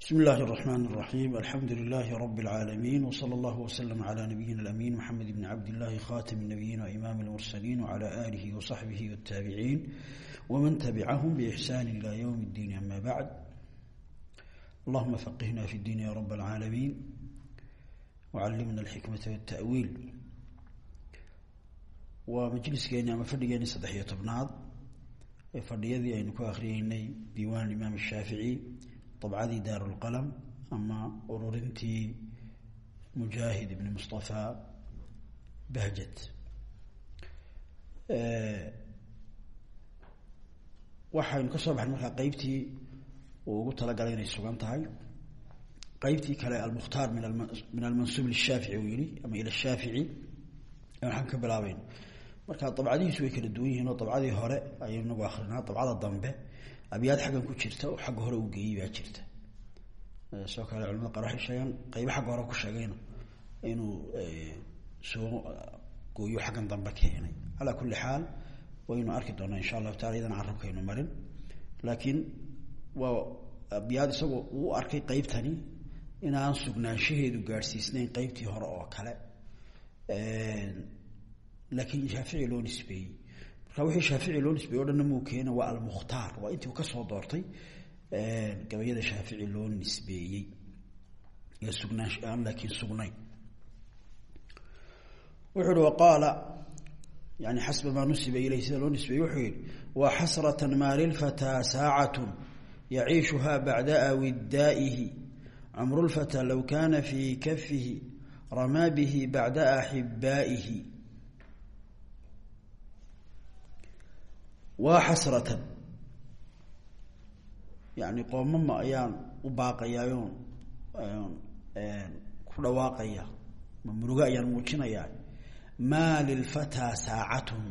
بسم الله الرحمن الرحيم الحمد لله رب العالمين وصلى الله وسلم على نبينا الأمين محمد بن عبد الله خاتم النبيين وإمام المرسلين وعلى آله وصحبه والتابعين ومن تبعهم بإحسان إلى يوم الدين أما بعد اللهم فقهنا في الدين يا رب العالمين وعلمنا الحكمة والتأويل ومجلسكeenii ama fadhigeeni saddex iyo tobnaad ee fadhiyadii aynu ku akriyeynay diiwaan imaam shaafici dabcadii daarulqalam ama ururintii mujaahid ibni mustafa bahjat waxaynu ka soo baxnay markaa qeybtii uu ugu talagalay inay sugan tahay qeybtii kale almukhtaar min min almansuub lishaafici uu yihi ama ila shaafici waxaan ka bilaabeyn marka dabcadihiisu way kala duwan yihiin oo dabcadii hore ayaynu nagu akrinaa dabcada dambe abyaad xaggan ku jirta oo xagga hore uu geeyey baa jirta. Sidoo kale culamada qaar waxay sheegaan qaybo xagga hore ku sheegayna inuu soo gooyo xaggan dambe keenay. Calaa kulli xaal waynu arki doonaa insha allahu taala iyadan carabkaynu marin. Laakiin waa abyaad isagoo uu arkay qeybtani inaan sugnaanshaheedu gaadhsiisnayn qeybtii hore oo kale. Laakiin shaafici loo nisbeeyey wixii shaafici loo nisbeeyey o dhanna muu keena waa almukhtaar. Waa intii uu ka soo doortay gabayada shaafici loo nisbeeyey. Ee sugnaansha aan laakiin sugnayn. Wuxuu uhi waqaala yani xasba maa nusiba ilayh sida loo nisbeeyey. Wuxuu yihi wa xasratan maa lilfataa saacatun yaciishuha bacda awidaa'ihi cumru lfataa low kana fii kafihi ramaa bihi bacda axibaa'ihi waa xasratan. Yani qoomama ayaan u baaqayaayoon ku dhawaaqaya ma murugo ayaan muujinayaa. Maa lilfataa saacatun.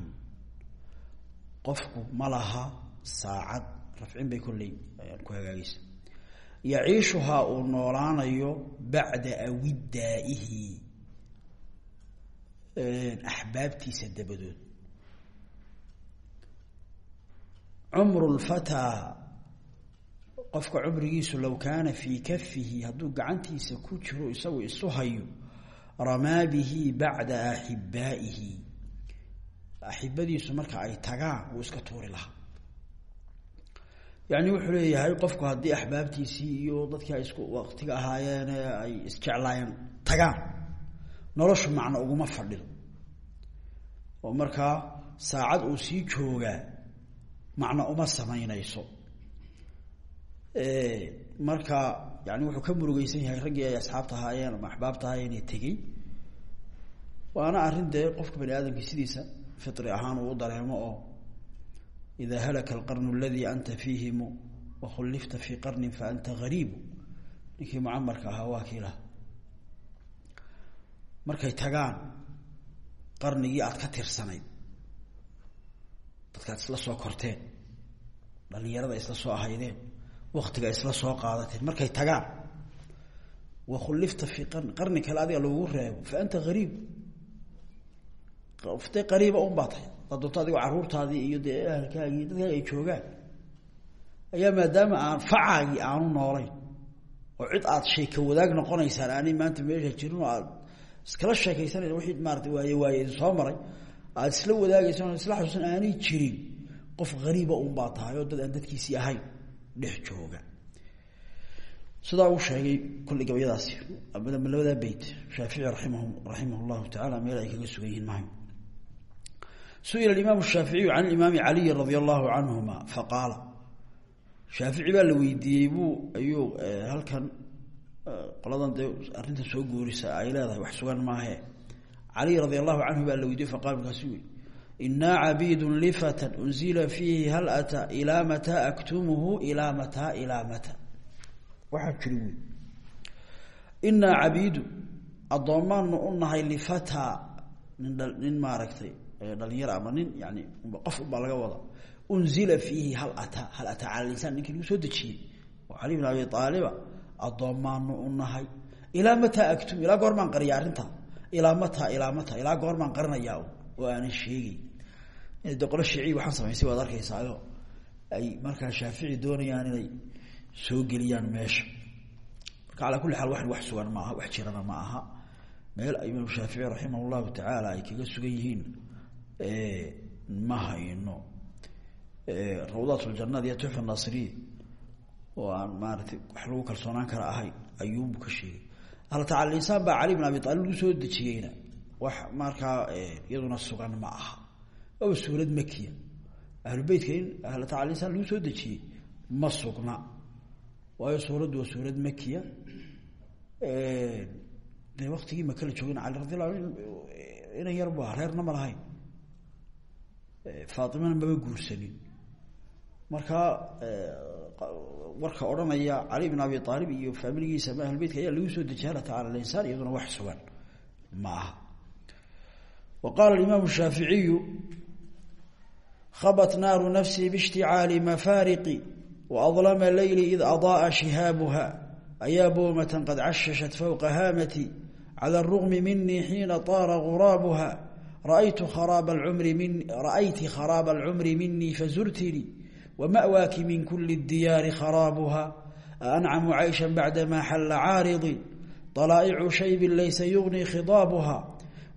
Qofku ma laha saacad rafcin bay kolley ku hagaagaysa. Yaciishuhaa uu noolaanayo bacda awidaa'ihi axbaabtiisa dabadood cumru lfataa qofka cumrigiisu low kaana fii kafihi hadduu gacantiisa ku jiro isagu isu hayo ramaa bihi bacda axibaa'ihi axibadiisu marka ay tagaan wuu iska tuuri lahaa. Yani wuxuu leeyahay qofku haddii axbaabtiisii iyo dadkii ay isku waktiga ahaayeen ay isjeclaayeen tagaan noloshu macno uguma fadhido. Oo markaa saacad uu sii joogaa macno uma samaynayso. Marka yani wuxuu ka murugeysan yahay raggii ay asxaabta ahaayeen ama axbaabta ahaayeen ee tegey. Waana arrin dee qofka bani aadamka sidiisa fitri ahaan uu u dareemo oo ida halaka alqarnu aladii anta fiihimu wakhulifta fii qarnin fa anta gariibu ninkii mucamarka ahaa waa markay tagaan qarnigii aada ka tirsanayd dadkaad isla soo korteen dhalinyarada isla soo ahaydeen waktiga isla soo qaadateen markay tagaan wakhulifta fii qarni kale adiga lagugu reebo fa anta gariib de qariiba un baa tahay. Daa doonto adigoo caruurtaadii iyo dee ahalkaagii dadkaaga ay joogaan ayaa maadaama aan facaagii aanu noolayn oo cid aad sheeka wadaag noqonaysaan aanay maanta meesha jirin oo aad iskala sheekaysanaysa wixii maarata waaye waaye idin soo maray aada isla wadaagaysaan isla xasuusan aanay jirin qof hariiba un baa tahay oo dad aan dadkiisii ahayn dhex jooga. Sidaa uu sheegay kulli gabayadaasi labadaa beyt shaafici raimah raximah llahu tacaala meel ay kaga sugan yihiin mahay. Su'ila imaam shaaficiyu can imaami caliyi radia allahu canhuma faqaala shaafici baa la weydiiyey buu ayuu halkan qoladan dee arrintan soo guurisa ay leedahay wax sugan maahe cali radia allahu canhu baa la weydiiyey faqala markaasu ui inaa cabiidun lifatan unzila fiihi hal ata ilaa mataa aktumuhu ilaa mataa ilaa mata. Waxaa jiri wy inaa cabiidu addoommaanu u nahay lifataa nin nin maaragtay dhalinyaro ama nin yani qof unbaa laga wada unzila fiihi hal ata hal ataa cala linsaan ninkii lagu soo dejiyey. Oo cali bin abi aaliba mataa ilaa mataa ilaa mataa ilaa goormaan qarinayaa oo aanan sheegay de qolo shiiciy waxaan samaysay waad arkaysaayo. Ay markaa shaafici doonayaan inay soo geliyaan meesha. Marka kulli xaal wax sugan ma aha wax jirana ma aha. Meel imaam shaafici raximah llahu tacaala ay kaga sugan yihiin ma hayno. Rawdaat ljanad iyo tuxfa nasiriya oo aan maaratay wax lagu kalsoonaan kara ahayn ayuunbu ka sheegay alla tacala insaan baa cali bin abi aalib lagu soo dejiyeyna. Wax markaa iyaduna sugan ma aha. Waaba suurad makiya. Ahlubeytka in ahla tacala insaan lagu soo dejiyey ma sugna. Waayo suuraddu waa suurad makiya. Dee waktigii maka la joogayna cali radi allahu inan yar bu aha reerna ma guursanin marka warka odhanaya cali bin abi aalib iyo faamiligiisa ama ahlubeytka ayaa lagu soo dejiyay alla tacala alinsaan iyaduna wax sugan. Ma aha. Wa qaala imaamu shaaficiyu habat naaru nafsii bishticaali mafaariqi waadlama leyli id adaaa shihaabuha. Ayaa boomatan qad cashashat fowqa haamati cala arugmi minii xiina taara guraabuha raaytu kharaaba alcumri min ra'ayti kharaaba alcumri minii fazurtinii wamawaaki min kuli diyaari kharaabuha ancamu caysha bacdamaa xalla caaridin alaa'icu shaybin laysa yugnii khidaabuha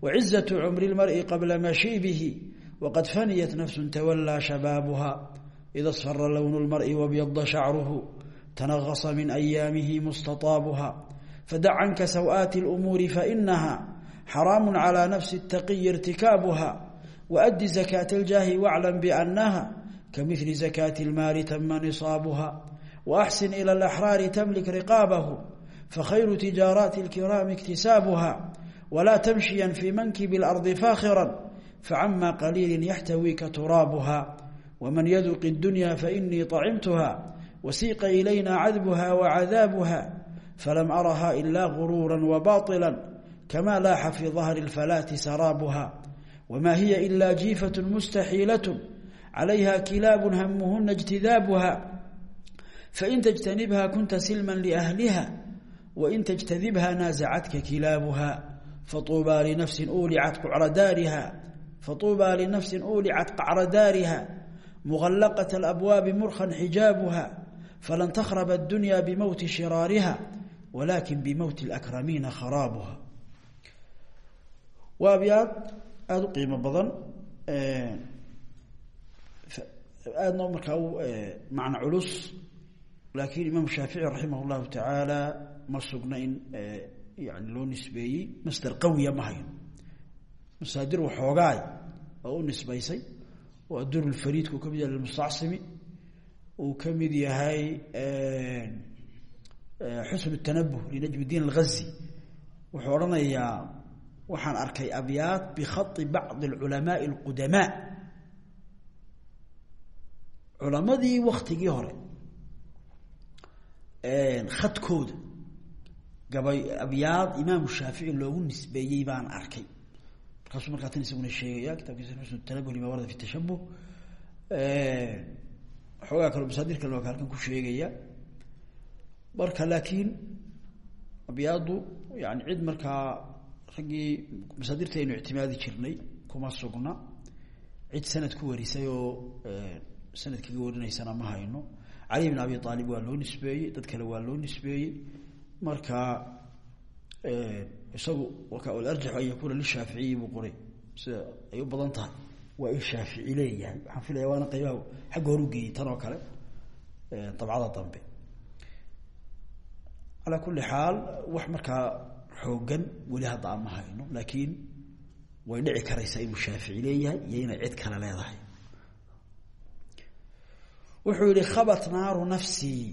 wacizatu cumri lmari qabla mashiibihi waqad faniyat nafsu tawallaa shabaabuha id asfara lownu lmari wabyada shacruhu tanaqasa min ayaamihi mustaaabuha fadac canka sawaati lumuuri fainaha xaraamu calaa nafsi taqiyi irtikaabuha waaddi zakaata ljaahi waclam biannaha kmil زakاة الmaal tma نصاabha وأxsن إlى الأxrاar تmlik رqاabه fakhayru تiجاaraaت الكiraam اktisaabha وlaa تmشhiya fي mankib الأرض fاkhirا facama qaliil yaxتawika turaabha وmaن ydq الdunya faإنii طacimtha وsiiqa إlayna cadbha وcadaabha falam araha إla غrوrا وbaطلا kama laaxa fي ظahر الفlaati saraabha وma hiya إla jiifaة mstaxiilaة عlayha kilaab hamuhuna اجtidaabuha fain تجtanibha kunta silma لأhliha wain تجtadibha naaزcatka kilaabuha faطuubaa linafsi ulicat qcra daariha faطuubaa linafsi ulicat qacra daariha mغalaqaة الأbwaabi murkan xijaabuha falan تkrb الdunya bmowti shiraariha walakin bmowti الأkramiina kharaabuha waa abyaad aada u qiimo badan aadna markaa u macno culus. Laakiin imaam shaafici raximah llahu tacaala ma sugna in yani loo nisbeeyey masder qawiya ma hayo masaadir waxoogaay oo u nisbaysay oo adur lfariidka uu ka mid yahay lmustacsimi uu ka mid yahay xusn tanabuh linajm diin alghazi. Wuxuu odhanayaa waxaan arkay abyaad bikhai bacdi alculamaai alqudamaa culamadii waktigii hore khadkooda gabay abyaad imaamu shaafici loogu nisbeeyey baan arkay. Markaasuu markaa tan isaguna sheegaya kitabkiisa xusn tanabuh lima warada fi tashabuh xoogaa kaloo masaadir kale waa ka halkan ku sheegaya. Marka laakiin abyaadu yani cid markaa raggii masaadirta aynu ictimaadi jirnay kuma sugna. Cid sanad ku warisay oo sanad kaga warinaysana ma hayno. Cali bin abi aalib waa loo nisbeeyey dad kale waa loo nisbeeyey. Marka isagu marka alarjaxu an yakuuna lishaaficiyi buu qoray. Sida ay u badan tahay. Waa in shaafici leeyahay. Waxaan filaya waana qaybaha xagga hor u geeyey tan oo kale dabcada dambe. Calaa kulli xaal wax markaa xoogan weli hadda aan ma hayno laakiin way dhici karaysaa inuu shaafici leeyahay iyo inay cid kale leedahay wuxuu yihi khabat naaru nafsii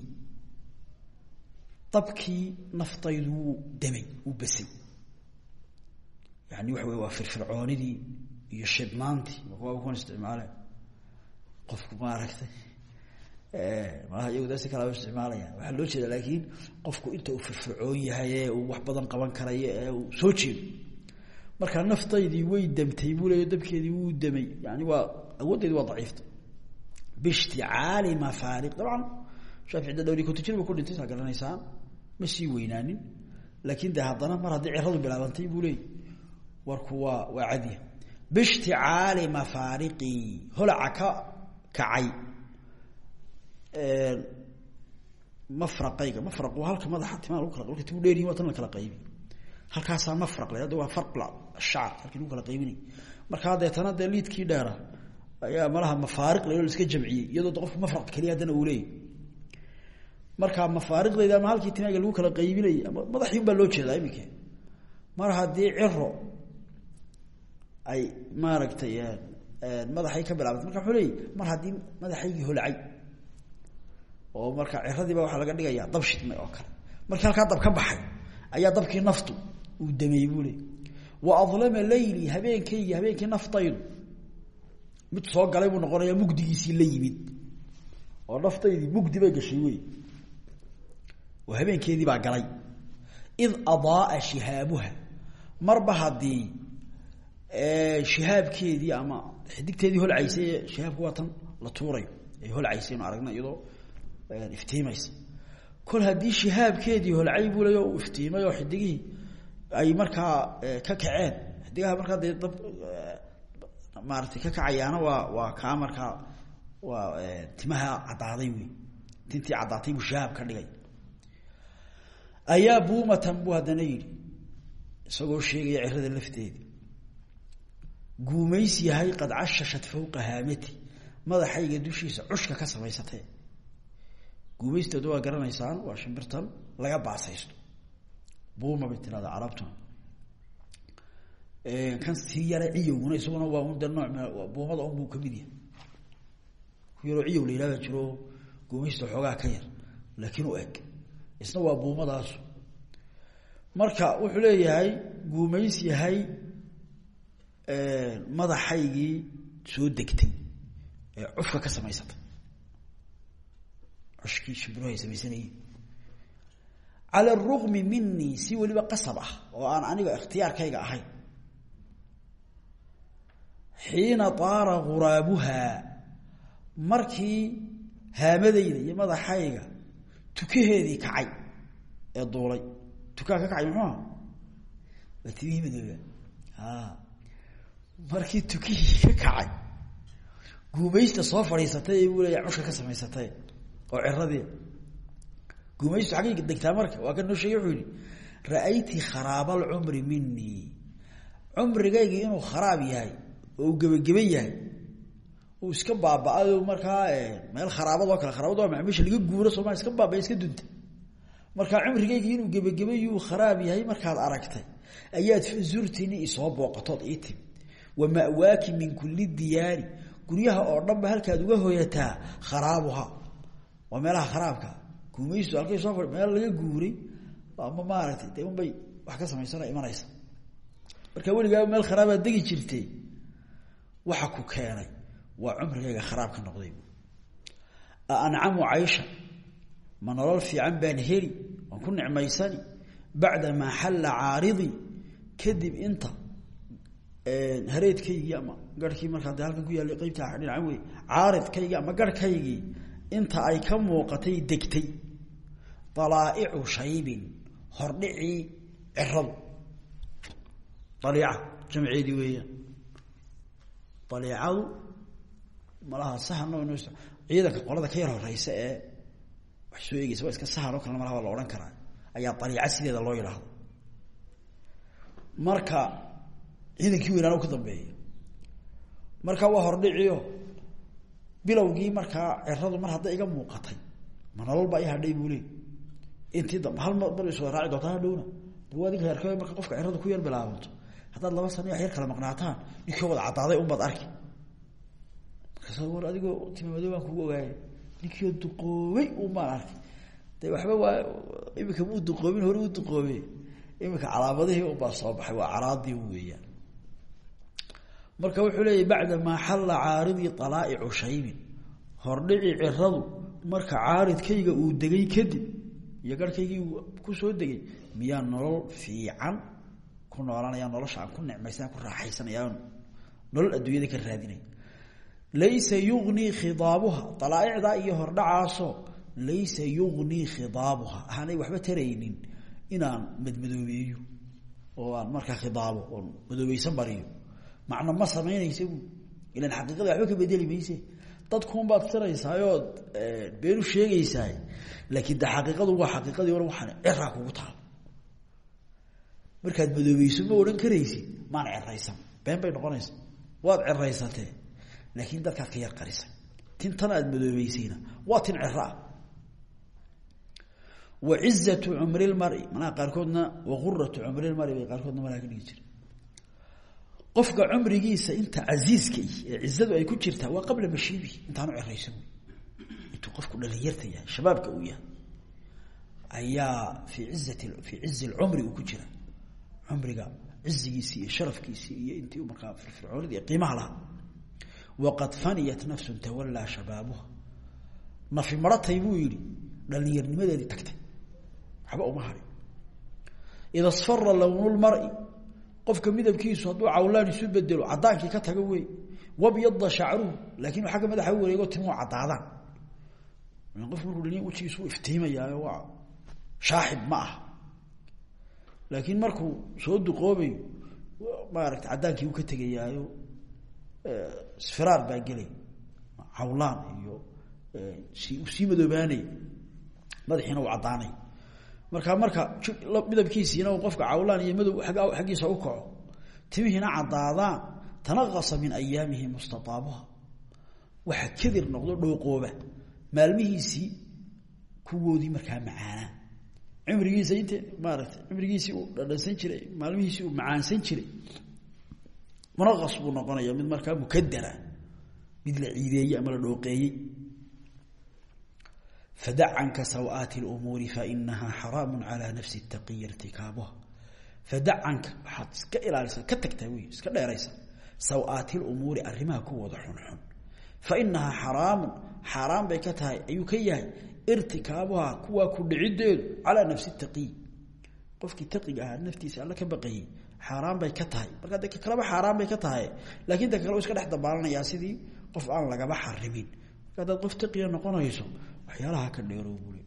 dabkii naftaydu wuu damay wuu basay yani waxa wey waa firfircoonidii iyo shidnaantii waaba kuwan isticmaale. Qofku maaragtay malaha iyagu dasi kalaba isticmaalaya. Waxaa loo jeeda laakiin qofku inta uu firfircoon yahay ee uu wax badan qaban karayo ee uu soo jeedo. Marka naftaydii way damtay buu leeya dabkeedii wuu damay. Yani waa awooddeedi waa daciifta bishticaali mafaariq dabcan shaafici da dhowri konton jir ba ku dhintay saa garanaysaan ma sii weynaanin laakiin de haddana mar haddii ciradu bilaabantay buu leeyay warku waa waa cadiya bishticaali mafaariqii holaca ka kacay mafraqayga mafraq waa halka madaxa timaa lagu kala marka timu dheer yihiin waa tan la kala qaybi halkaasaa mafraq le hadda waa deetana dee dheera ayaa malaha mafaariq la iska jamciyey iyadoo qofka mafraq keliya haddana uu leeyahy markaa mafaariqdayda ama halkii timaaga lagu kala qaybinayay ama madaxii loo jeedaa iminka. Mar haddii ciro ay maaragtay madaxay ka bilaabantay marka wuxuu leeyay mar haddii madaxaygii holcay oo marka ciradiiba waxaa laga dhigayaa dab shidmay oo kale. Markii halkaa dab ka baxay ayaa dabkii naftu uu dameeyey buu leey wa adlama layli habeenkaygii habeenkii naftaydu mid soo galay buu noqonayaa mugdigiisii la yimid. Oo naftaydii mugdi bay gashay wey oo habeenkeedii baa galay. Id adaaa shihaabuha. Marba haddii shihaabkeedii ama xidigteedii holcaysay ee shihaabku waa tan la tuurayo ay holcaysay inu aragna iyadoo iftiimaysa kol haddii shihaabkeedii holcay buu leey o iftiimay oo xidigihii ay markaa ka kaceen. Xidigaha markaa dee dab maaratay ka kacayaana waa waa kaa markaa waa timaha caddaaday wey tintii caddaatay buu shihaab ka dhigay. Ayaa buumatan buu haddana yidhi isagoo sheegaya cirada lafteedii guumays yahay qad cashashat fawqa haamati. Madaxayga dushiisa cushka ka samaysatee. Guumaysteedu waa garanaysaan waa shimbirtan laga baasaysto. Buuma bay tirahdaa carabtuna kan sii yara ciyowguna isaguna waa un de nooc buumada un buu ka mid yahay. Yaroo ciyow la yihahda jiro guumaysta xoogaa ka yar laakiin u eg isna waa buumadaasu marka wuxuu leeyahay guumays yahay madaxaygii soo degtay ee cufka ka samaysatay cushkii shimbiruhu ay samaysanayeen cala minii si weliba qasab ah oo aan aniga ikhtiyaarkayga ahayn xiina taara ghuraabuhaa markii haamadayda iyo madaxayga tukaheedii kacay ee duulay. Tukaa ka kacay muxuu aha waa timihii madooba markii tukihii ka kacay guumaysta soo fadhiisatay buu leeya cushka ka samaysatay oo ciradii guumaystu xaggay degtaa marka waa kan noo sheegay ra'ayti kharaaba alcumri minii cumrigaygii inuu kharaab yahay oo gebageba yahay iska baaba-ayo markaa meel kharaabad oo kale kharaabad waa meesha laga guuro sooma iska baaba iska dunta. Markaa cumrigaygii inuu gebagabayuu kharaab yahay markaad aragtay ayaad zurtini isoo booqatood ii timi. Wa mawaaki min kuli diyaari guryaha oo dhanba halkaad uga hoyataa kharaabuha waa meelaha kharaabka guumaystu halkay soo fadhi meel laga guuray ama maaragtay de wax ka samaysana imanaysa. Marka weligaa meel kharaabaad degi jirtay waxa ku keenay waa cumrigayga kharaab ka noqday. Ancamu caysha ma nolol fiican baan heli waan ku nicmaysani bacda maa xalla caaridii kadib inta hareedkaygii ama garhkii markaa de halkan ku yaallay qeybta dhinacan wey caaridkaygii ama garhkaygii inta ay ka muuqatay degtay. Dalaa'icu shaybin hordhicii ciradu. Daliica jamceedii weeyaan daliicadu malaha sahan ciidanka qolada ka yar horeysa ee wax soo eegeysa waa iska sahan oo kalena malaha waa la odhan karaa. Ayaa daliica sideeda loo yidhaahdo marka ciidankii weynaana ka dambeeya marka waa hordhiciyo bilowgii markaa ciradu mar hadday iga muuqatay ma nolol baa hadhay buu leey intii dambe hal mar is wada raaci doontaa hadhowna? Dau adinka yarka marka qofka ciradu ku yar bilaabanto haddaad laba sano yar kala maqnaataan ninkii wada caddaaday unbaad arki. Markaas war adigoo timamadoo baan kugu ogaayay ninkiio duqoobay unbaan arkay de waxba waa imika muu duqoobin hore u duqoobe imika calaamadihii unbaa soo baxay waa caraadii weeyaan. Marka wuxuu leeyahy bacda maa xalla caaridii alaa'icu shaybin hordhici ciradu marka caaridkayga uu degay kadib iyo garhkaygii uu ku soo degay miyaa nolol fiican ku noolanaya nolosha aan ku nicmaysan ku raaxaysanaya nolol adduunyada ka raadinay. Laysa yugnii khidaabuha. Alaaicdaa iyo hordhacaasoo laysa yugnii khidaabuha. Aanay waxba taraynin inaan madmadoobeeyo oo aan markaa khidaabo oon madoobeysan bariyo. Macna ma samaynaysa ilan xaqiiqada waxba ka bedeli mayse. Dadkuunbaad siraysaayood beenu sheegaysaa laakiin de xaqiiqadu waa xaqiiqadii hore waxaan ciraa kugu taal markaad madoobeyso ma odhan karaysid? Maan ceraysan been bay noqonaysa. Waad ceraysatee laakiin dadkaad ka yar qarisay tintan aad madoobeysayna waa tin ceraa wa cizatu cumri lmari manaa qaarkoodna waquratu cumri lmari bay qaarkoodna malaa ka qofka cumrigiisa inta casiiska ee cizadu ay ku jirtaa waa qabla mashiibi. Intaanu ceraysan intuu qofku dhalinyarta yahay shabaabka uu yahay ayaa fii izati fii cizi lcumri uu ku jira cumriga cizigiisii iyo sharafkiisii iyo intii markaa firfircoonida iyo qiimaha lahaa. Waqad faniyat nafsun tawallaa shabaabuha. Nafi maratay buu yihi dhalinyarnimadeedii tagtay. Waxba uma harin. Ida sfara lownulmari qofka midabkiisu hadduu cawlaan isu bedelo cadaankii ka taga wey wabyada shacruhu laakin agga madaxa u wareego timuhu cadaadaan qofku markuu dhalinya wejigiisu iftiimayaayo waa shaaxib ma aha laakiin markuu soo duqoobayo maarata cadaankii uu ka tegayaayo sfiraar baa gelay cawlaan iyo si sii madoobaanay madaxiina uu caddaanay. Markaa marka midabkiisiina uu qofka cawlaan iyo madow aggiisa u kaco. Timihiina caddaadaan tanaqasa min ayaamihi mustataabuha waxa kadir noqdo dhooqooba maalmihiisii kuwoodii markaa macaanaa cimrigiisa int maarata cimrigiisii uu dhadhansan jiray maalmihiisii uu macaansan jiray munaqas buu noqonaya mid markaa mukadara mid la ciideeyey ama la dhooqeeyey. Fadac sawaati lumuuri fainaha xaraamu calaa nafsi taqiyi irtikaabuha fadac waxaad iska ilaalisa ka tagtaa wey iska dheeraysa. Sawaati lumuuri arrimaha kuwooda xunxun. Fainahaa xaraamun xaaraan bay ka tahay ayuu ka yahay irtikaabuhaa kuwaa ku dhicideedu calaa nafsi taqiy qofkii taqiga ahaa naftiisa alla ka baqayey xaaraan bay ka tahay. Marka de kaleba xaaraan bay ka tahay laakiin de iska dhex dabaalanayaa sidii qof aan lagaba xarimin marka hadaad qof taqiya noqonayso waxyaalaha ka dheero buli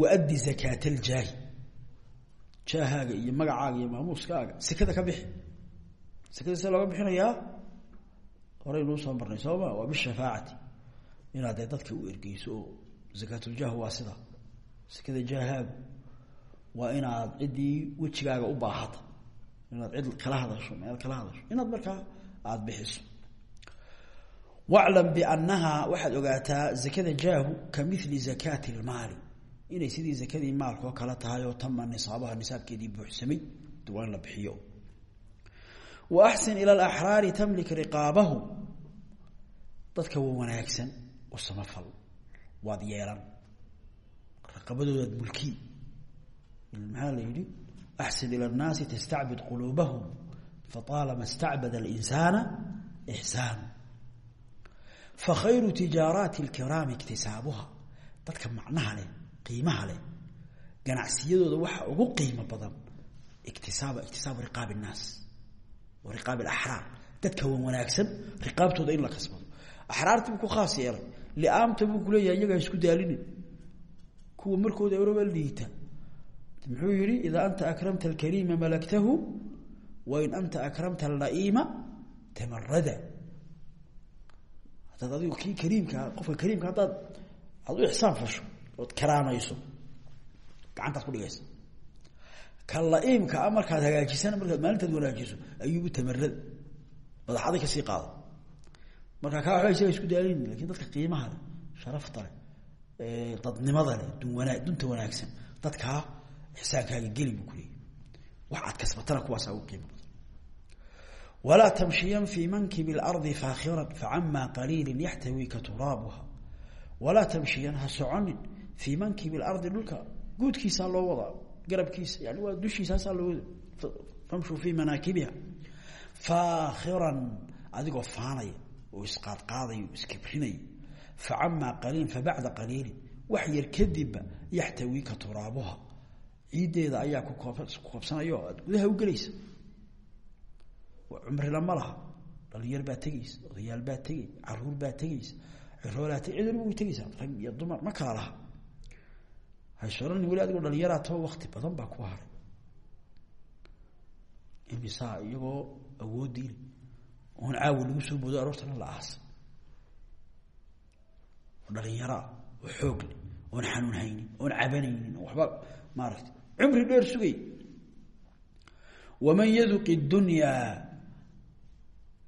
waaddi zakaat ljaahi jaahaaga iyo magacaaga iyo maamuuskaaga sekada ka bixi. Sekada see looga bixinayaa horeynuu soo marnay sooma waa bishafaacati inaad dee dadka u ergeyso oo zakaatuljaah waa sida. Sekada jaahaagu waa inaad ciddii wejigaaga u baahata inaad cid kala hadasho meel kala hadasho. Inaad markaa aada bixiso. Waclam biannahaa waxaad ogaataa zakada jaahu ka mili zakaati lmaali inay sidii zakadii maalkoo kale tahay oo tama nisaabaha nisaabkeedii buuxsamay waa in la bixiyo. Wa axsin ila alaxraari tamlik u samafal waad yeelan raqabadoodaad mulki maxaa la yidhi axsin ila annaasi tastacbid quluubahum faطaalama istacbada alinsaana ixsaanu fakhayru tijaaraati اlkiraami iktisaabuha dadka macnaha leh qiimaha leh ganacsiyadooda waxa ugu qiimo badan iktisaaba iktisaabu riqaab الnaas wa riqaab اlaxraar dadka wan wanaagsan riqaabtooda in la kasbado axraartii buu ku khaas yeelay liaamta buu kuleeyahay iyagaa isku daalinin. Kuwa markooda oraba liita. Muxuu yihi idaa anta akramta alkariima malaktahu wain anta akramta ala'iima tamarada haddaad adigu kii kariimkaa qofka kariimka haddaad aad u ixsaan fasho ood karaamayso gacantaad ku dhigaysa. Ka la-iimka a markaad hagaajisana markaad maalintaad wanaajiso ayuubu tamarada madaxaday ka sii qaado marka kaa waxba isaga isku daalin laakiin dadka qiimaha sharafta leh dadnimada leh dunwana dunta wanaagsan dadkaa ixsaankaaga geli buu kuleeyay wax kasbatana kuwaasaa ugu qiimo badan. Walaa tamshiyan fii mankibi اlardi faakhiran facamaa qaliili yaxtawika turaabuha. Walaa tamshiyan ha soconin fii mankibi اlardi dhulka guudkiisaa loo wadaa garabkiisa yani waa dushiisaasaa loo wada famshuu fii manaakibiha faakhiran adigoo faanaya oo isqaadqaadaya o iskibrinaya facamaa qaliilin fabacda qaliilin wax yar kadibba yaxtawika turaabuha ciiddeeda ayaa ku koobsanaya aad gudaha u gelaysa. Cumrila ma laha. Dhalinyar baa tegeysa odayaal baa tegey carruur baa tegeysa ciroolaa te cid waliba way tegeysaa rag iyo dumar ma kala laha. Haysoolani weli adigoo dhalinyaraa taba wakti badan baa ku haray. Imisaa iyagoo awoodiile oon caawa lagu soo boodo aroortana la aasay oo dhalinyaraa oo xoog leh oon xanuun haynin oon cabanaynin oo waxba maaragtay cumri dheer sugay. Waman yaduqi dunyaa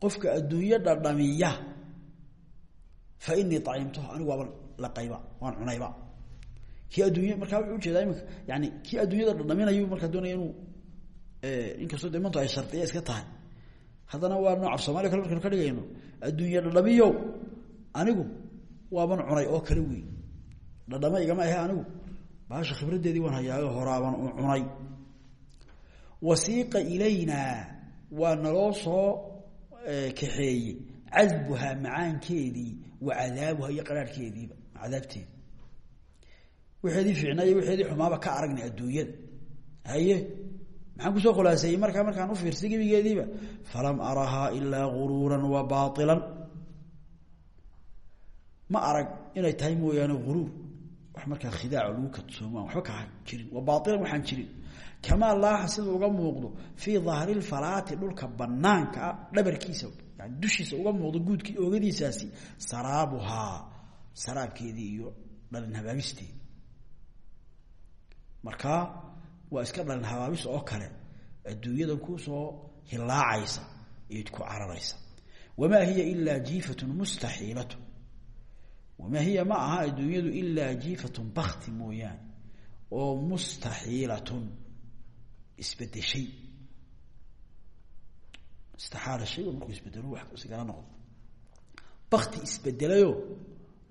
qofka adduunyo dhadhamiya fa inii acimtuha anigu waaba laqayba waan cunayba. Kii adduunya markaa wuxuu u jeedaa imika yani kii adduunyada dhadhaminayu markaa doonaya inuu inkastoo de ay shardiya iska tahay haddana waa nooc af soomaliya kale markaynu ka dhigayno adduunya dhadhamiyo anigu waaban cunay oo kale wey dhadhama igama ahe anigu baasha khibraddeedii waan hayaayo horaaban u cunay. Wasiiqa ilaynaa waa naloo soo kaxeeyey cadbuhaa macaankeedii wa cadaabuha iyo qaraarhkeediiba cadaabteedi wixeedii fiicnay wixeedii xumaaba ka aragnay adduunyada. Haye maxaan ku soo khulaaseeyey markaa markaan ufiirsay gebigeediiba falam arahaa ilaa guruuran wa baailan ma arag inay tahay mooyaane guruur wax markaa khidaaco lagu kadsoomaan waxba kaa jirin wa baailan waxaan jirin. Kamaa laaxa siduu uga muuqdo fii dahri lfalaati dhulka banaanka ah dhabarkiisa yani dushiisa uga muuqdo guudkii oogadiisaasi saraabuhaa saraabkeedii iyo dhalin habaabisteedi markaa waa iska dhalin habaabis oo kale adduunyadan ku soo hilaacaysa iyo ku cararaysa wamaa hiya ilaa jiifatun mustaxiilatu wamaa hiya ma aha adduunyadu ilaa jiifatun bakti mooyaane oo mustaxiilatun isbedeshay istaxaala shaygu markuu isbedelo wax isigala noqdo. Bakti isbedelayoo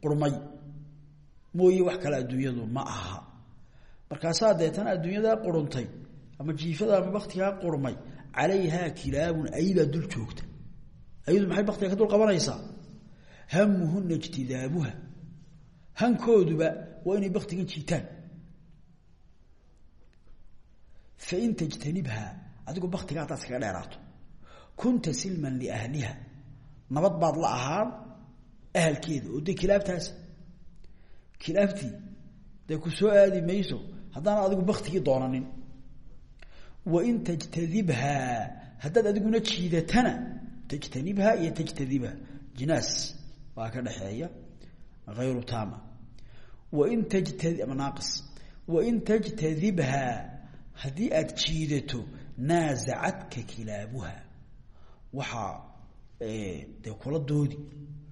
qurmay. Mooye wax kale adduunyadu ma aha markaasaa deetana adduunyadaa quruntay ama jiifada ama baktigaa qurmay calayhaa kilaabun ayibaa dul joogta. Ayadu maxay baktiga ka dul qabanaysaa hamuhuna ijtidaabuha. Hankooduba waa inay baktigan jiitaan. Fain tajtanibha adigu baktiga haddaad iskaga dheeraato. Kunta silman liahliha nabad baad la ahaan ahalkeeda oo dee kilaabtaas. Kilaabtii dee ku soo aadi mayso haddaan adigu baktigii doonanin. Wain tajtadibha haddaad adiguna jiidatana tajtanibha iyo tajtadibha. Jinaas waa ka dhexeeya ayru tama wain tajta ama naaqis. Wain tajtadibha haddii aad jiidato naasacadka kilaabuha. Waxaa dee kula doodi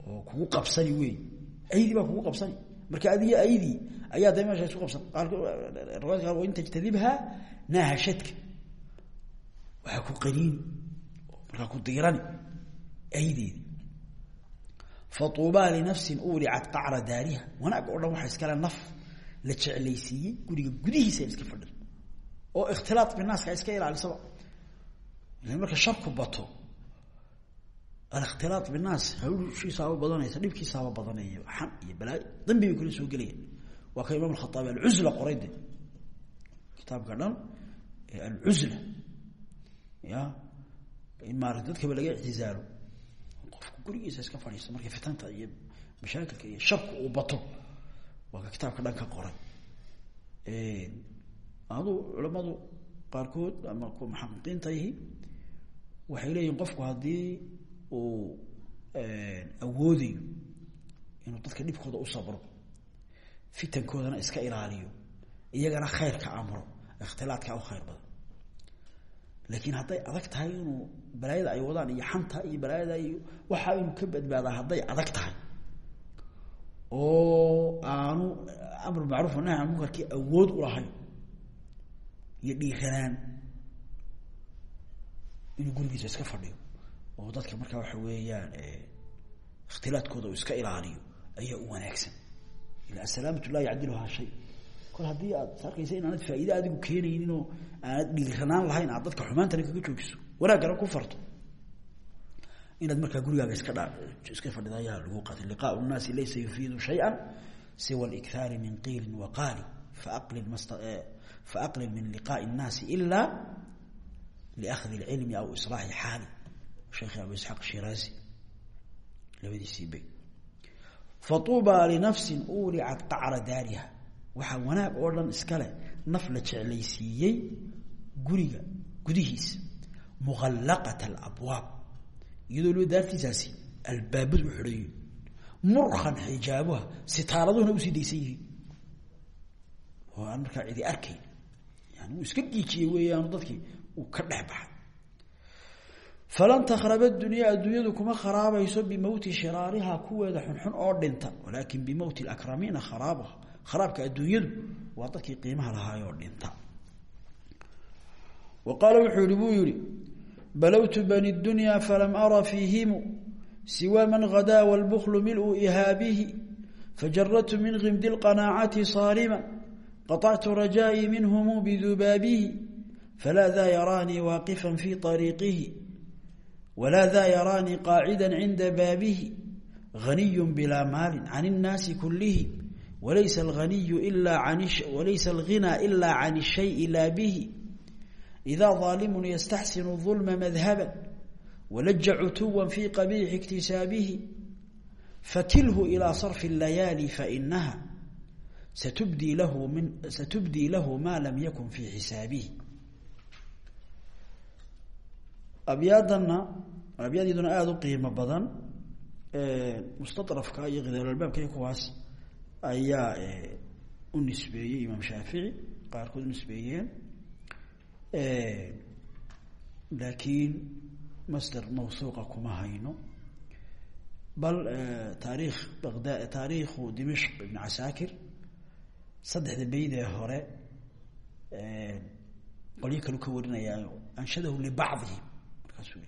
oo kugu qabsani wey aydi baa kugu qabsani marka adiyo aydi ayaa de meesha isku qabsan. Wain tajtadibha naahashadka waxaa ku qaniini markaa ku diirani aydeedi fatuubaa linafsin uuricat qacra daariha. Wanaag oo dhan waxaa iskale naf la jeclaysiiyey guriga gudihiisa in iska fadhido oo ikhtilaa binaaska iska ilaalisaba. Ila marka sharku bato alikhtilaa binaas hawshiisaaba badanaysa dhibkiisaaba badanaya xan iyo balaayo dambi bay kula soo gelaya waa ka imaam alkhaaabi alcuzla qoray de kitaabka dhan ee alcuzla ya in maarata dadkaba laga ictizaalo qofku gurigiisa iska fadhiisto markay fitanta iyo mashaakilka iyo sharku uu bato waa ka kitaabka dhan ka qoray adu culamadu qaarkood ama kuwa muxaqiqiinta yihi waxay leeyihiin qofku haddii uu awoodayo inuu dadka dhibkooda u sabro fitankoodana iska ilaaliyo iyagana khayrka amro ikhtilaadkaa u khayr badan. Laakiin hadday adag tahay inuu balaayada ay wadaan iyo xanta iyo balaayada iyo waxaa inuu ka badbaadaa hadday adag tahay oo aanu amr macruuf nahy an munkarkii awood ulahayn iyo dhiiranaan inuu gurigiisa iska fadhiyo oo dadka markaa waxa weeyaan ikhtilaadkooda uu iska ilaaliyo ayaa u wanaagsan ila asalaamatu laa yacdiluhaa shay kol haddii aad arkaysa inaanad faa'iide adigu keenaynin oo aanad dhiiranaan lahayn aad dadka xumaantana kaga joojiso wanaaggana ku farto inaad markaa gurigaaga iska dha iska fadhida ayaa lagu qaatay liqaau nnaasi laysa yufiidu shaya siwa likhaari min qiilin wa qaali faaqlil mast faaqlil min liqaa'i الnaasi ila liakhdi اlcilmi aw islaaxi xaali sheekhi abu isxaaq shiraazi labadiisii bay. Fatuubaa linafsin uuricat qacra daariha. Waxaa wanaag oo dhan iskale naf la jeclaysiiyey guriga gudihiisa muqallaqat alabwaab. Iyadoo liba daartiisaasi albaabadu u xidhan yihiin murkan xijaabuha sitaaraduhuna u sii daysan yihiin. Oo aan markaa cidi arkayn yani uu iska giijiyey weeyaanu dadkii uu ka dhex falan takraba dunyaa adduunyadu kuma kharaabayso bimowti shiraariha kuweeda xunxun oo dhinta walaakin bimowti akramiina kharaabuha kharaabka adduunyadu waa dadkii qiimaha lahaayoo dhinta wa qaala wuxuu yihi buu yihi balowtu bani dunya falam ara fiihimu siwa man hadaa wاlbkl milءu ihaabihi fajaradtu min kimdi اlqanaacati saarima qaطactu rajaa'i minhm bidubaabihi falaa daa yaraanii waaqifa fi طariiqihi walaa daa yaraanii qaacida cinda baabihi ghaniy bilaa maali can الnaasi kulihi walaysa اlghiniyu walaysa اlghinaa ila can الshayءi laa bihi إida ظaalimu yastaxsinu الظulma madhaba wlaja cutuwa fi qabiixi اktisaabihi fakilhu ilى صarfi الlayaali fainaha satubdii lahu min satubdii lahu ma lam yakun fi xisaabihi abyaadana abyaadiyaduna aada u qiimo badan mustaطrafka iyo khidaalbaabka iyo kuwaas ayaa u nisbeeyey imaam shaafici qaarkood u nisbeeyeen laakiin masder mawsuuqa kuma hayno. Bal taariikh baqda taariikhu dimashq ibn casaakir saddexda beydee hore qolyo kalu ka warinayaayo anshadahu libacdihi markaasuu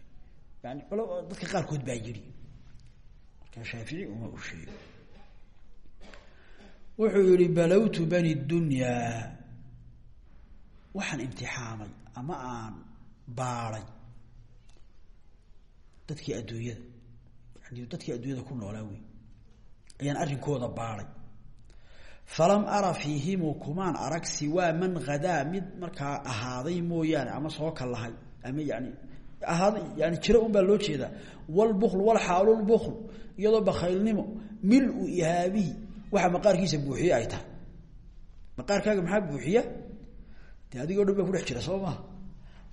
yani dadka qaarkood baa yiri. Markaa shaafici uma u sheego wuxuu yihi balowtu bani dunyaa waxaan imtixaamay ama aan baaday dadkii adduunyada. Yani dadkii adduunyada ku noolaa wey ayaan arrinkooda baaday falam ara fiihimu kumaan arag siwaa man hadaa mid markaa ahaaday mooyaane ama soo kalahay ama yani yani jiro un baa loo jeedaa. Walbukl walxaalulbukl iyadoo bakhaylnimo mil-u ihaabihi waxa maqaarkiisa buuxiye ay tahay. Maqaarkaaga maxaa buuxiya? De adigoo dhan baa jira soo maha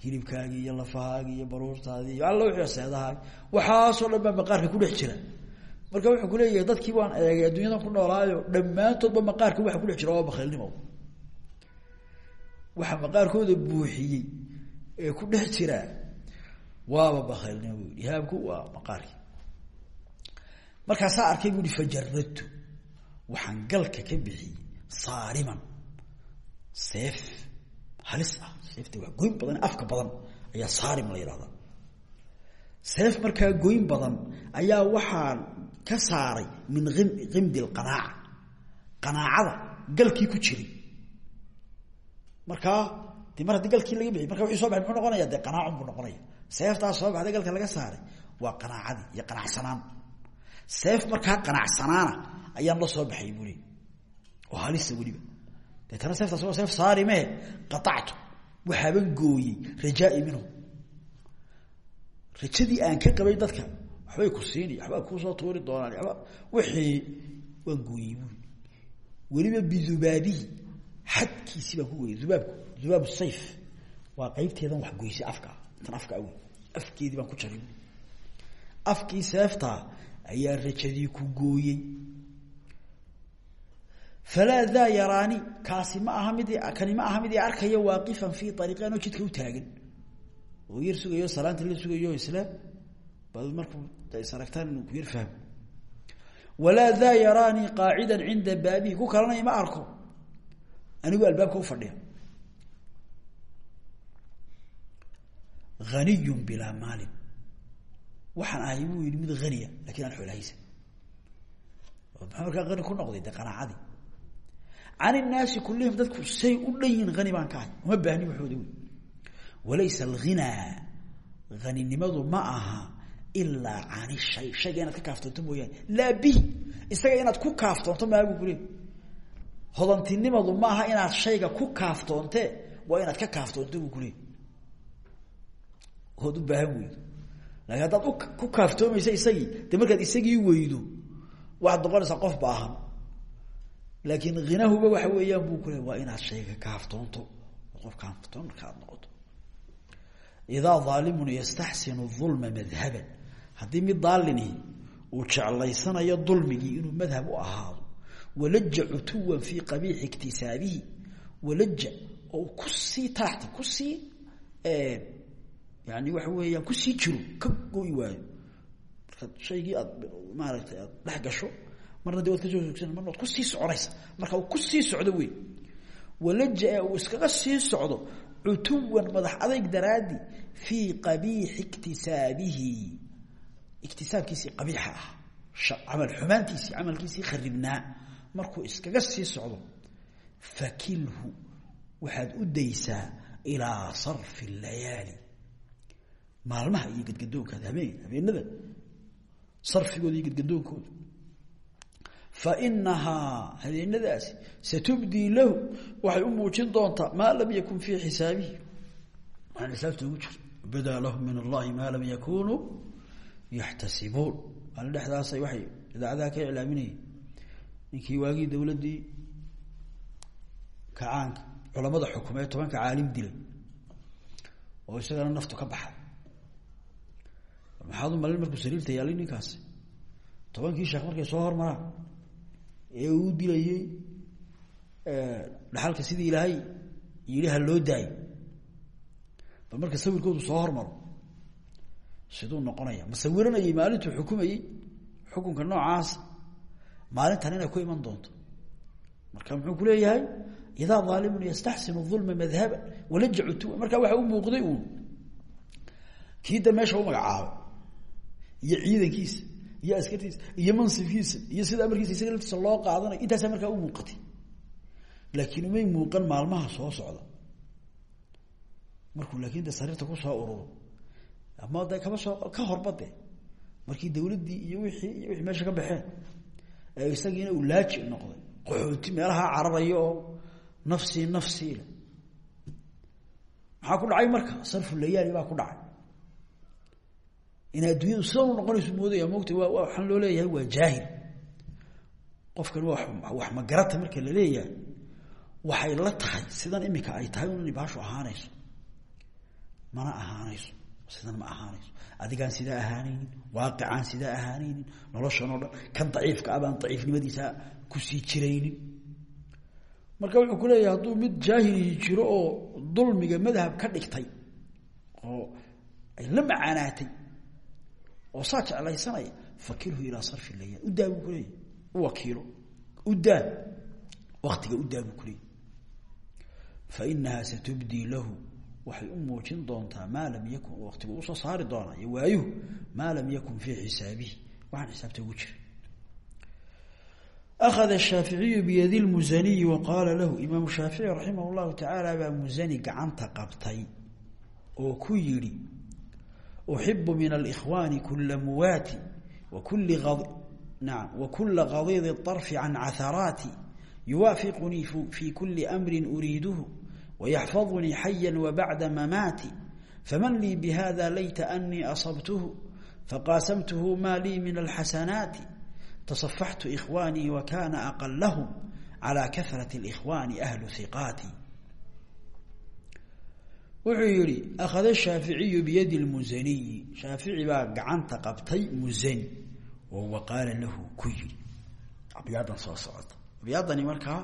iyo lafahaagii iyo baruurtaadii iyo alla wixii seedahaag waxaasoo dhan baa maqaarka kudhex jira. Marka wuxuu kuleeyahay dadkii waan eegay adduunyadan ku noolaayo dhammaantoodba maqaarka waxa kudhex jira waa bakhaylnimo. Waxa maqaarkooda buuxiyey ee ku dhex jiraa waaba bakhaylnimo bu ihaabku waa maqaarkii markaasaa arkay bu i fajaradtu waxaan galka ka bixiyey saariman seef halis ah waa goyn badan afka badan ayaa saarim la yidhahdaa seef markaa goyn badan ayaa waxaan ka saaray min im kimdi lqanaaca qanaacada galkii ku jiray. Markaa de mar haddii galkii laga bixiy marka wixii so baxay muxuu noqonaya dee qanaacun buu noqonaya seeftaas soo baxday galka laga saaray waa qanaacadii iyo qanacsanaan seef markaa qanacsanaana ayaan la soo baxay buli oo halisa weliba deetana seeftaas waa seef saarime qaactu waxaaban gooyey rajaai minhu. Rajadii aan ka qabay dadka waxbay ku siini waxbaa kuusoo tuuri doonaan waba wixii waan gooyey buli weliba bidubaabihi xadkiisii ku gooyey dubaabku dubaab sayf. Waa qeybteedan wax goysay afka afkii seeftaa ayaa rajadii ku gooyey. Falaa daa yaraani kaasi ma aha mid kani ma aha mid i arkaya waaqifan fii ariiqi anoo jidka u taagan. Oo yar sugayo salaanta la sugayo isla bal markuu is aragtaan ku yar fahmo. Walaa daa yaraanii qaacida cinda ku kalana ima arko. Anigu albaabka ufadhiya aniyun bilaa maalin. Waxaan ahay buu yihi mid aniya laakiin aan xoolahaysan maxaa markaa ani ku noqday de qanaacadii. Can innaasi kulihim dadku say u dhan yihiin hani baan ka ahay uma baahni waxooda wey walaysa alghinaa haninimadu ma aha ilaa cani shay shayga inaad ka kaaftoonto mooyaane. Laa bihi isaga inaad ku kaaftoonto maaha buu kuleey hodantinimadu maaha inaad shayga ku kaaftoonte waa inaad ka kaaftoonto buu kuleey ood u baahan weydo. Laakiin haddaad ku kaaftoomaysa de markaad isagii weydo waxaad noqonaysaa qof baahan laakiin hinahuba waxa weeyaan buu kule waa inaad shayga kaaftoonto qof kaaftoon marka noqoto. Idaa aalimun yastaxsinu ulma madhaban. Haddii mid daalini uu jeclaysanayo dulmigii inuu madhab u ahaado walaja cutuwan fii qabiixi iktisaabihi walaja oo ku sii taaxta ku sii yani waxa weeyaan ku sii jiro ka goy waayo. Markaad shaygii aad maaragtay aad dhex gasho marna de waad ka soo soogsan marna waad ku sii soconaysa. Marka ku sii socdo wey walaja ee uu iskaga sii socdo cutuwan madax adayg daraadi fii qabiixi iktisaabihi. Iktisaabkiisii qabiixa ah. Camal xumaantiisii camalkiisii kharibnaa markuu iskaga sii socdo fakilhu waxaad u daysaa ilaa sarfi layaali maalmaha iyo gadgadoonkooda habeen habeenada sarfigooda iyo gadgadoonkooda fainahaa habeenadaasi satubdii lahu waxay u muujin doontaa maa lam yakun fii xisaabihi. Waxaan xisaabta ugu jira badaa lahum min allahi maa lam yakunuu yaxtasibuun. Maalin dhexdaasay waxay idaacadaha ka iclaaminayeen. Ninkii waagii dowladdii kacaanka culamada xukumee tobanka caalim dilay oo isagana naftu ka baxay maxaad u malin markuu sariirta yaalay ninkaasi? Tobankii sheekh markay soo hormaraan ee uu dilayey dhaxalka sidii ilaahay yidhi ha loo daayo. Bal marka sawirkoodu soo hormaro siduu noqonaya. Ma sawiranayay maalintuu xukumayey xukunka noocaas maalintan inay ku iman doonto. Marka muxuu ku leeyahay idaa aalimun yastaxsinu ulma madhaba walaja cutuwa markaa waxa u muuqday uun kii da meesha u magacaabay iyo ciidankiisa iyo askartiisa iyo mansibkiisa iyo sida amarkiisa isaga laftiisa loo qaadanayo intaasaa markaa u muuqatay. Laakiin umay muuqan maalmaha soo socda. Markuu laakin de sariirta ku soo ururo ama de kaba soo ka horba de markii dawladdii iyo wiii iyo wixii meesha ka baxeen ee isagiina uu laaji noqday. Qaxooti meelaha cararayo oo nafsii nafsiile maxaa ku dhacay marka? Sarfu layaali baa ku dhacay in adduunyadu sidan u noqonaysu moodaya mogta waxaan loo leeyahay waa jaahil. Qofkan wax magarata marka la leeyahay. Waxay la tahay sidan imika ay tahay un inay baashu ahaanayso. Mana ahaanayso. Sidan ma ahaanayso. Adigaan sidaa ahaanaynin waaqicaan sidaa ahaanaynin noloshan oo dhan kan daciifka ah baan daciifnimadiisa ku sii jiraynin. Marka wuxuu ku leeyahay hadduu mid jaahilihi jiro oo dulmiga madhab ka dhigtay oo ay la macaanaatay oo saa jeclaysanaya fakirhu ilaa sarfi layaal udaa buu kuleeyahy u wakiilo. Udaa waktiga udaa buu kuleeyahy fainahaa satubdii lahu waxay u muujin doontaa maa lam yakun waktigu u soo saari doonaa iyo waayuhu lam yakun fii xisaabihi. Waxaan xisaabta ugu jira akhada shaaficiyu biyadi lmusaniyi wa qaala lahu imaamu shaafici raximah llahu tacaala baa musani gacanta uxibu min alkhwaani kula muwaati wakula kadiidi arfi can caharaati yuwaafiqunii fii kuli amri uriiduhu wayaxfadunii xaya wabacda mamaati faman lii bihada layta anii asabtuhu faqaasamtuhu maa lii min alxasanaati tasafaxtu ikhwaanii wakana aqalahum calaa kahrat اlkhwaani ahlu hiqaati wuxuu yihi akhada shaaficiyu biyadi musaniyi shaafici baa gacanta qabtay musani wahuwa qaala lahu ku yii abyaaddan soo socota. Abyaaddani markaa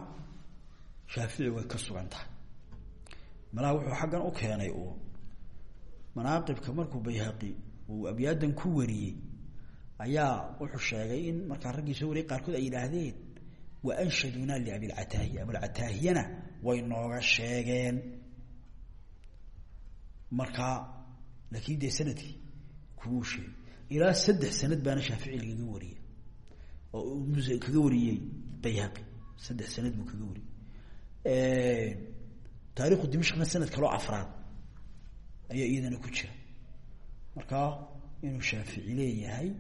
shaafici way ka sugan tahay. Malaha wuxuu xaggan u keenay uun manaaqibka markuu bayhaqi uu abyaaddan ku wariyey ayaa wuxuu sheegay in markaa raggii soo wariyay qaarkood ay yidhaahdeen wa anshadunaa liabilcataahiya abilcataahiyana way nooga sheegeen markaa laakiin dee sannadkii kuwuu sheegay. Ilaa saddex sanad baana shaafici lagaga wariyey. Oo kaga wariyey bayhaqi. Saddex sanad buu kaga wariyey. Taarikhu dimashqna sanad kaloo afraad ayaa iyadana ku jira. Markaa inuu shaafici leeyahay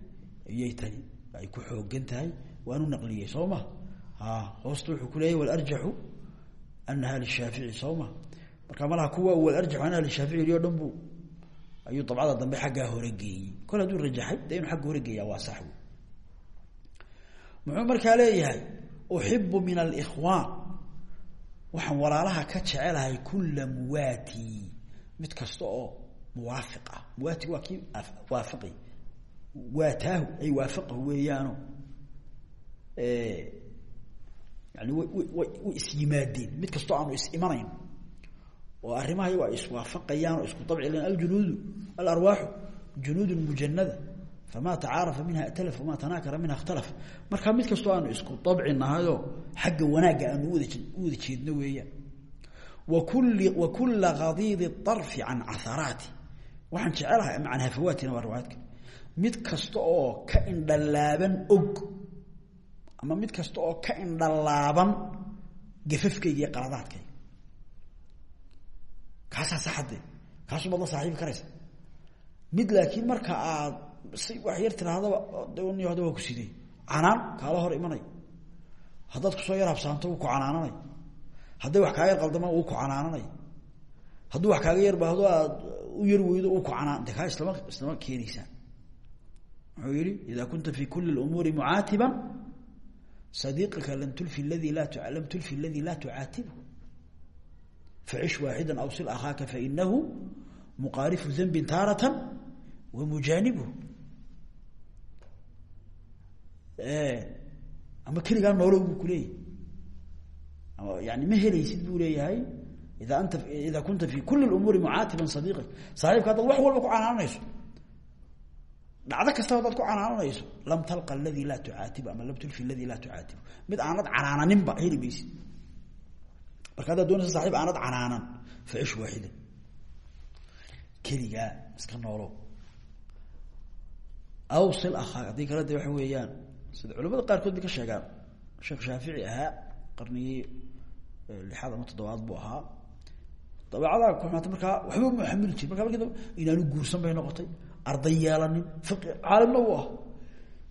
iyay tani ay ku xoogan tahay waanu naqliyey soo ma? A hoosta wuxuu ku leeyahy walarjaxu anaha lishaafici soo ma markaa malaha kuwa walarjaxu anaha lishaafici o dhan bu ayuu dambe xaggaa hore geeyey. Kol hadduu rajaxay dee inuu hore geeyaa waa sax muxuu markaa leeyahay uxibu min alikhwaan. Waxaan walaalaha ka jecelahay kula muwaati mid kasta oo muwaafiq ah. Muwaati waa kii waafaqay waataahu ay waafaqahu weeyaano. Yani way way way isyimaadeen mid kastoo aanu is imanayn oo arrimaha iyago ay iswaafaqayaan oo isku dabci lan aljunuudu alarwaaxu junuud mujanada famaa tacaarafa minha atalaf wamaa tanaakara minha ikhtalaf markaa mid kastoo aanu isku dabci nahayoo xagga aanu wada jeedno weeyaan wa kula kadiidi arfi can caharaati waxaan jecelahay ama can hafawaatina waa riwaayadka. Mid kasta oo ka indhalaaban og ama mid kasta oo ka indhalaaban gafafkayga qaladaadkayga kaasaa saxade kaasubaad la saaxiibi karaysa. Mid laakiin marka aad si wax yar tirahdaba n hada waa ku sidey canaan kaala hor imanay. Haddaad ku soo yar habsaanto wuu ku canaananay. Hadday wax kaa yar qaldamaan wuu ku canaananay. Hadduu wax kaaga yar baahdo aad u yar weydo uu ku canaan de kaa islama islama keenaysaa. Wuxuu yihi ida kunta fi kuli اumuuri mucaatiba sadiiqaka lam tulfi ladi la lam tulfi ladi laa tucaatibhu facish waaxida aw sil akhaaka fainahu muqaarifu danbi taarata wa mujaanibhu ama keligaa noolow buu kuleeyahy yani ma helaysid buu leeyahay ida anta ida kunta fi kuli umuuri mucaatiban sadiiqak saaxiibka haddaad wax walba ku canaananayso dhacdo kasta hadaad ku canaananayso lam talqa ladi laa tucaatibu ama lam tulfi ladi laa tucaatibu mid aanad canaananinba heli maysid marka haddaad doonaysa saxiib aanad canaanan. Facish waaxidan keligaa iska noolow aw sil akhaak haddii kale weeyaan. Sida culamada qaarkood bay ka sheegaan. Sheekh shaafici ahaa qarnigii lixaad ama toddobaad buu ahaa. Dabeecadaa kumaata markaa waxba ma xamili jiri marka markii inaanu guursan bay noqotay. Arday yeelanin fiqi caalimna uu ah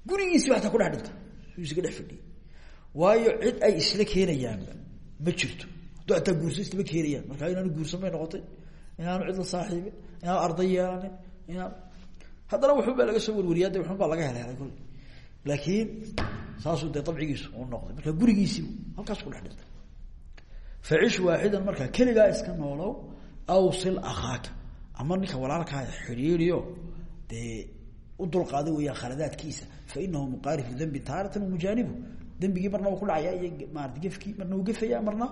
gurigiisi wataa kudhex dhintay isaga dhex fadhiyay. Waayo cid ay isla keenayaanba ma jirto hadduu ataa guursan islama keenayaan. Markaa inaanu guursan bay noqotay inaanu cid la saaxiibin inaanu arday inaan haddana wuxun baa laga soo warwariyaa de baa laga helhelay kole laakiin saasuu dee dabcigiisu uu noqday. Marka gurigiisiibu halkaas ku dhex dhintay facish waaxidan markaa iska noolow aw sil akhaaka ama ninka walaalkaa xidhiiriyo dee u dulqaada weeyaan khaladaadkiisa. Fa inahu muqaarifu dembin taaratan wamujaanibu dembigii marna uu ku dhacaya iyo maarata marna uu gefaya marna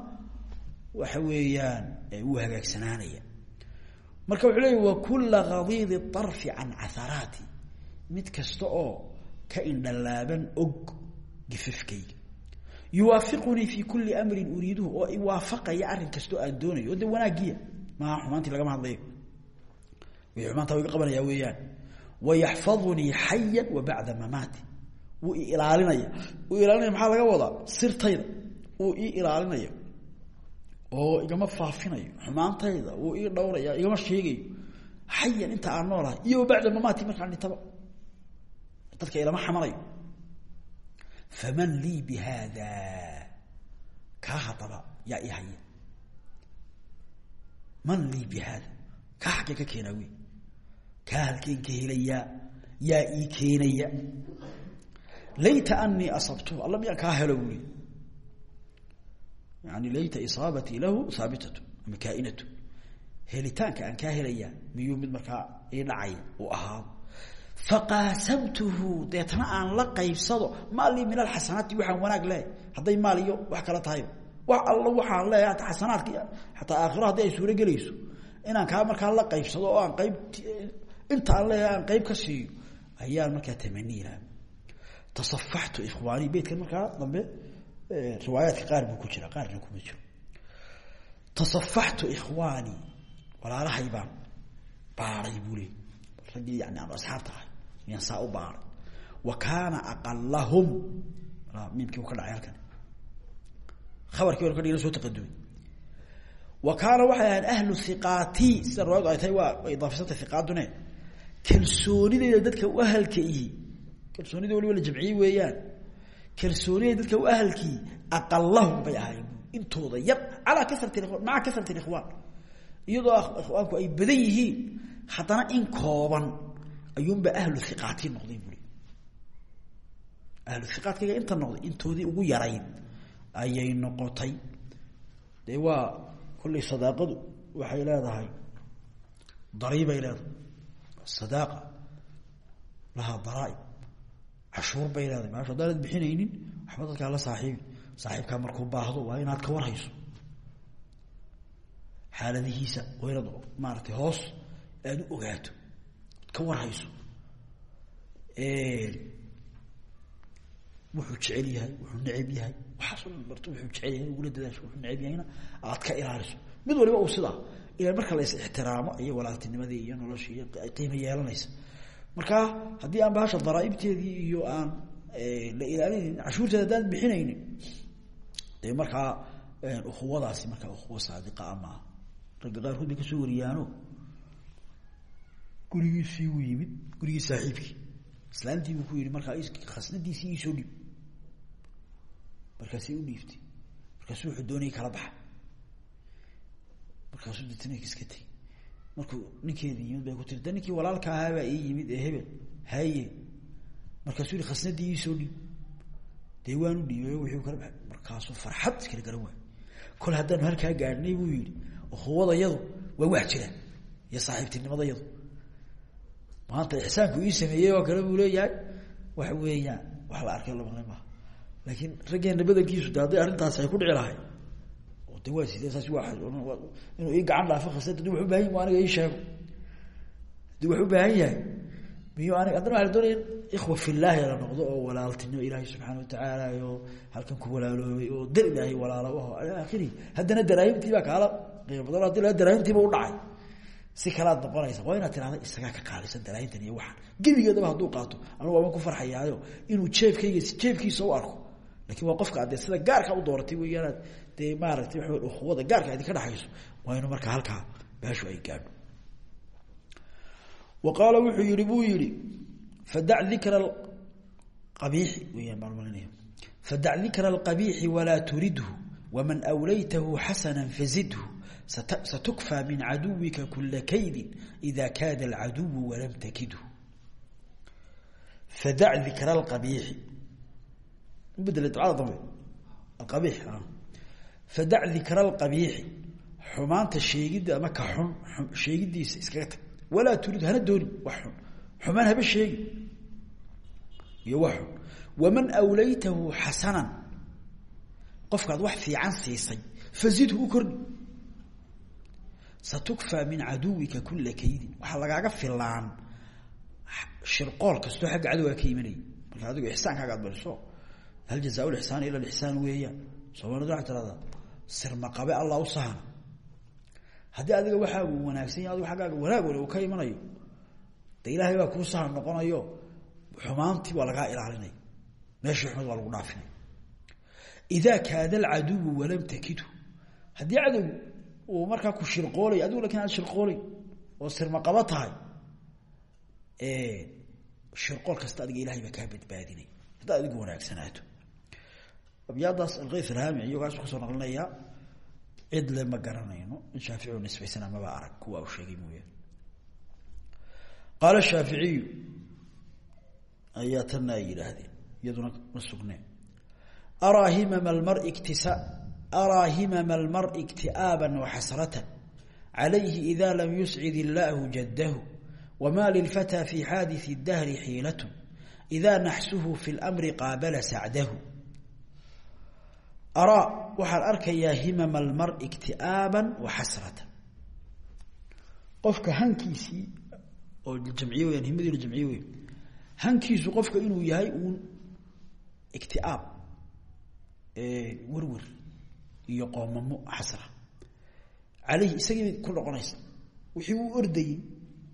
waxa weeyaan wuu hagaagsanaanaya marka wuxuu leeya wakula kadiidi arfi can caharaati mid kasta oo ka indhalaaban og gifafkayga yuwaafiqunii fi kuli amrin uriiduhu oo iwaafaqaya arrin kastoo aan doonayo. Oo de wanaagiya maaha xumaantii lagama hadlayo. Wixii xumaanta u iga qabanaya weeyaan. Wayaxfadunii xaya wa bacda mamaati. Wuu ilaalinaya. Uu ilaalinaya maxaa laga wadaa? Sirtayda. Wuu ii ilaalinaya oo igama faafinayo xumaantayda wuu ii dhowraya igama sheegayo xayan inta aan noolahay. Iyo bacda mamaati markaan dhintaba dadka ilama xamanayo faman lii bi haada kaa hadaba yaa i haya man lii bi haada kaa xaggee ka keenaa wey kaa halkeen ka helayaa yaa ii keenaya. Layta anii asabtu alla miyaan kaa helo buli yani layta isaabatii lahu haabitatu ama kaainatu. Helitaanka aan kaa helayaa miyuu mid markaa ii dhacaya uu ahaado faqaasamtuhu deetna aan la qaybsado maa lii min alxasanaati waxaan wanaag leehay hadday maal iyo wax kala tahay. Wax alla waxaan leeyahay ata xasanaadka xataa aakhiro haddii ay suuro gelayso. Inaan kaa markaa la qaybsado oo aan qayb inta aan leeyahay aan qayb ka siiyo ayaan markaa tamaniila tasafaxtu riwaayaadka qaar buu ku jira qaarna kuma jiro. Tasafaxtu ikhwaanii walaalahay baan baaray buu leey raggii yani aanu asxaabta ahay miyaan saa u baaray. Wa kaana aqalahum miimkii u ka dhacay halkan. Khabarkii hore kadhigna soo taqadumay wa kaana waxay ahayd ahlu hiqaati sida riwaayadu ay tahay waa idaafisanta hiqaadune kalsoonideyda dadka u ahalka ihi. Kalsoonida waliba la jamciyey weeyaan kalsoonida dadka u ahalkii aqalahum bay ahaayeen. Intooda yar calaa kasrati maca kasrati ikhwaan. Iyadoo ikhwaanku ay badan yihiin haddana in kooban ayuunba ahlu hiqaatii noqday buri. Ahlu hiqaadkayga inta noqday intoodii ugu yarayn ayay noqotay. Dee waa kollay sadaaqadu waxay leedahay dariibay leedahay. Sadaaqa lahaa daraaib cashuur bay leedahay maasha haddaanad bixinaynin waxba dadkaa la saaxiibi saaxiibkaa markuu baahdo waa inaad ka warhayso. Xaaladihiisa waa inaad hoos aada u ogaato. Ka warhayso. Wuxuu jecel yahay wuxuu neceb yahay. Waxaasoo dhan barto wuxuu jecel yahay ugula dadaasho wuxuu neceb yahayna aad ka ilaaliso. Mid waliba uu sidaa ila marka la is ixtiraamo iyo walaaltinimadii iyo noloshii iyo qiimo yeelanaysa marka haddii aan bahasha daraaibteedii iyo aan la ilaalinaynin cashuurteeda haddaan bixinaynin dee markaa ukuwadaasi markaa ukuwa saadiqa amaaha ragga qaarkood bay ka soo wariyaano gurigiisii uu yimid gurigii saaxiibkii. Islaantii buu ku yihi markaa khasnadiisii iisoo dhiib markaasay u dhiibtay. Markaasuu wuxuu doonayay kala baxa. Markaasuu deetna iska tegey markuu ninkeedii yimid bay ku tiri da ninkii walaalka ahaabaa ii yimid ee hebel. Haye. Markaasuu yihi khasnadii iisoo dhiib dee waan u dhiibay wixii kala baxay. Markaasuu farxad iskala garan waay kol haddaanu halkaa gaadhnay buu yihi ukuwadayadu waa wax jiraan iyo saaxiibtinimadayadu maanta ixsaanku ii sameeyey oo kale buu leeyahay. Waxa weeyaan wax la arkay lamaqlay maaha laakiin raggeena badankiisu de hadday ay ku dhici lahay de waa sidee? Saas inuu ii gacan dhaafo khasada di wax u baahan yahi aniga ii sheego. Hadii wax u baahan yahay. Miyu anig haddana waa doonaya ikhwa filaahi la noqdo oo walaaltinimo ilaahay subxaana watacaala oo halkan ku walaaloobay oo dar ilaahay walaalo aho ila akhirihi haddana daraahimtii baa kaala qiimo badan. Hadii la daraahimtiiba u dhacay si kalaad noqonaysa waa inaad tirahda isagaa ka qaalisan daraahintan iyo waxaan. Gebigeedaba hadduu qaato anugu waaban ku farxayaayo inuu jeebkayga jeebkiisa u arko laakiin waa qofka adee sida gaarka u dooratay weyaanaad dee maaragtay waa ukuwada gaarka idinka dhexayso waa inu markaa halkaa baashu ay gaadho. Wa wuxuu yihi buu yihi fadac dikra qabiixi weyaan baan fadac dikra alqabiixi walaa turidhu waman awlaytahu xasana fazidhu satukfى min caduwika kula kaydi ida kaada alcaduwu walam takidhu. Fadac dikra alqabiixi fadac dikra alqabiixi xumaanta sheegidda ama ka xun sheegidiisa iskaga tag walaa turid hana doonin wax xun xumaan haba sheegi iyo wax xun waman awlaytahu xasanan qofkaad wax fiican siisay fazidhu u kordhi satukfى min caduwika kula kaydin waxaa lagaaga filaan shirqool kastoo xagga cadowgaa ka imanayay marka adigo ixsaankaaga ad bariso hal jazaa lixsaan ila lixsaan weeyaan soomaalida waxaa tirahdaa sirmaqabe allah u sahana haddii adiga waxaagu wanaagsan ya adigo aggaaga wanaag wale uu ka imanayo de ilaahay baa kuu sahan noqonayo xumaantii waa lagaa ilaalinay meeshii xumayd waa lagu dhaafinay idaa kaada alcaduwu walam takidhu haddii cadow uu markaa ku shirqoolay adigu laakiin aad shirqoolay oo sirmaqabo tahay shirqool adigu abyaadaas alkayf alhaami iyagaas ka soo naqlinayaa cidle ma garanayno. In shaafici nisbaysan amaba arag. Kuwa u sheegay mooyaan qaala shaaficiyu ayaa tanna ay yidhaahdeen? Iyaduna ma sugneen araa himama almari tia araa wa xasratan calayhi ida lam yuscid illaahu jaddahu. Wma lilfataa fi xaadii dahri xiilat ida naxsuhu fi lmri qaabala sacdahu araa waxaan arkayaa himama اlmari اkti'aaba waxasrata qofka hankiisii oo jamciye weyaan himadiina jamciye weyan hankiisu qofka inuu yahay uun ikti'aab werwer iyo qoomamo xasra aleyhi isagii ku noqonaysa wixii uu ordayey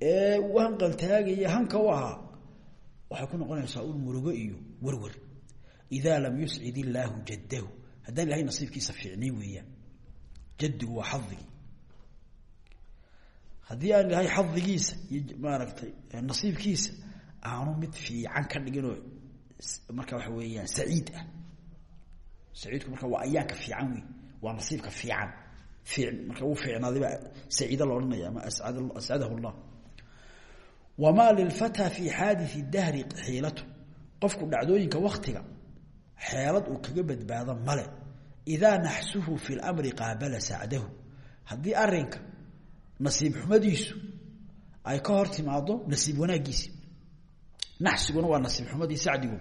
ee uu hanqaltaagaya hanka u ahaa waxay ku noqonaysaa un murugo iyo werwer idaa lam yuscid illaahu jaddahu haddaan ilahay nasiibkiisa fiicnay weeyaan jaddigu waa xadigii haddii aan ilahay xadigiisa iyo maaragtay nasiibkiisa aanu mid fiican ka dhiginoo marka waxa weeyaan saciid ah. Saciidku marka waa ayaanka fiican wey waa nasiibka fiican. Marka uu fiicnaadayba saciida la odhanaya ama ascadahu llah. Wamaa lilfataa fi xaadii dahri xiilatu qofku dhacdooyinka waktiga xeelad uu kaga badbaado male. Idaa naxsuhu fi lmri qaabala sacdahu. Haddii arinka nasiib xumadiisu ay ka hor timaado nasiib wanaagiisi naxsiguna waa nasiib xumadii sacdigu.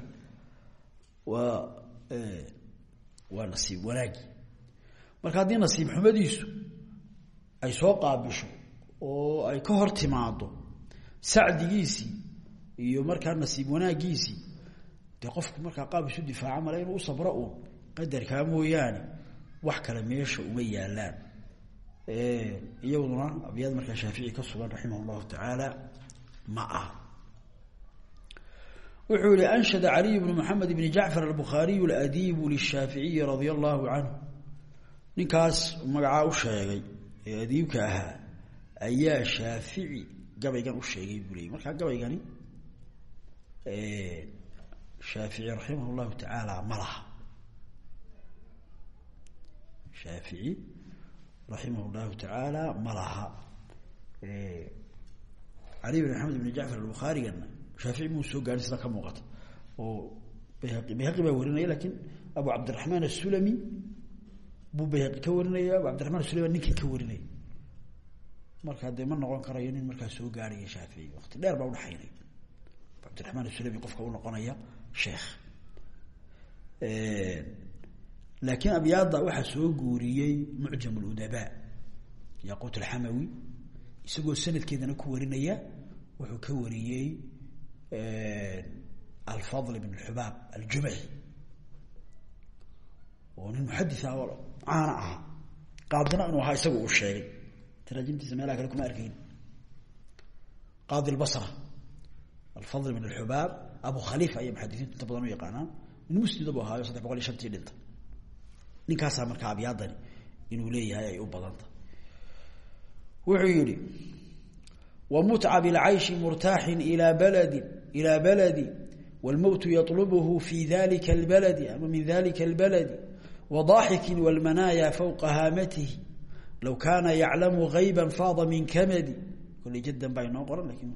Waa waa nasiib wanaagi. Marka haddii nasiib xumadiisu ay soo qaabisho oo ay ka hor timaado sacdigiisii iyo markaa nasiib wanaagiisii dee qofku markaa qaab isu difaaca male inuu u sabro uun qadarkaa mooyaane wax kale meesha uma yaalaan. Iyaduna abyaad markaa shaafici ka sugan raximah llahu tacaala ma aha. Wuxuu yihi anshada caliy bnu maxamed bni jacfar albukhaariyu aladiibu lishaaficiyi radia allahu canhu. Ninkaas magacaa u sheegay ee adiibka ahaa ayaa shaafici gabaygan shaafici raximah llahu tacaala ma laha. Shaafici raximah llahu tacaala ma laha. Cali bin maxamed bn jacfar albukhaarigana shaafici muu soo gaadhin sida ka muuqata. Oo bayhaqi bayhaqi baa warinaya laakiin abu cabdiraxmaan asulami buu bayhaqi ka warinaya abu cabdiraxman asulami baa ninkan ka warinaya. Markaa dee ma noqon karayo nin markaa soo gaarhaya shaafici wakti dheer baa udhaxaynaya abu cabdiraxmaan asulami qofka unoqonaya sheekh laakiin abyaada waxaa soo guuriyey mucjam ludabaa yaqut alxamawi isagoo sanadkeedana ku warinaya wuxuu ka wariyey alfadl bn xubaab aljumaxi oo nin muxadis ah oo caana ahaa qaadina inuu ahaa isaga uu sheegay. Taraajimtiisa meelaha kale kuma arkayn. Qaadi lbasra alfadl bn xubaab abu khalifa ayay muxadisiintu inta badan u yaqaanaan nin musnida bu ahaayo saddex boqol iyo shantii dhinta ninkaasaa markaa abyaadani inuu leeyahay ay u badanta wuxuu yihi wmutca bاlcayشhi murtaaxi ilى baldi ilى baladi wاlmowt yaطlbhu fi dalika اlbaladi ama min dalika اlbaladi wضaaxiki wاlmanaaya fوqa haamatihi low kaana yaclamu غayba faada min kamadi kole jadan baa inoo qoran lakin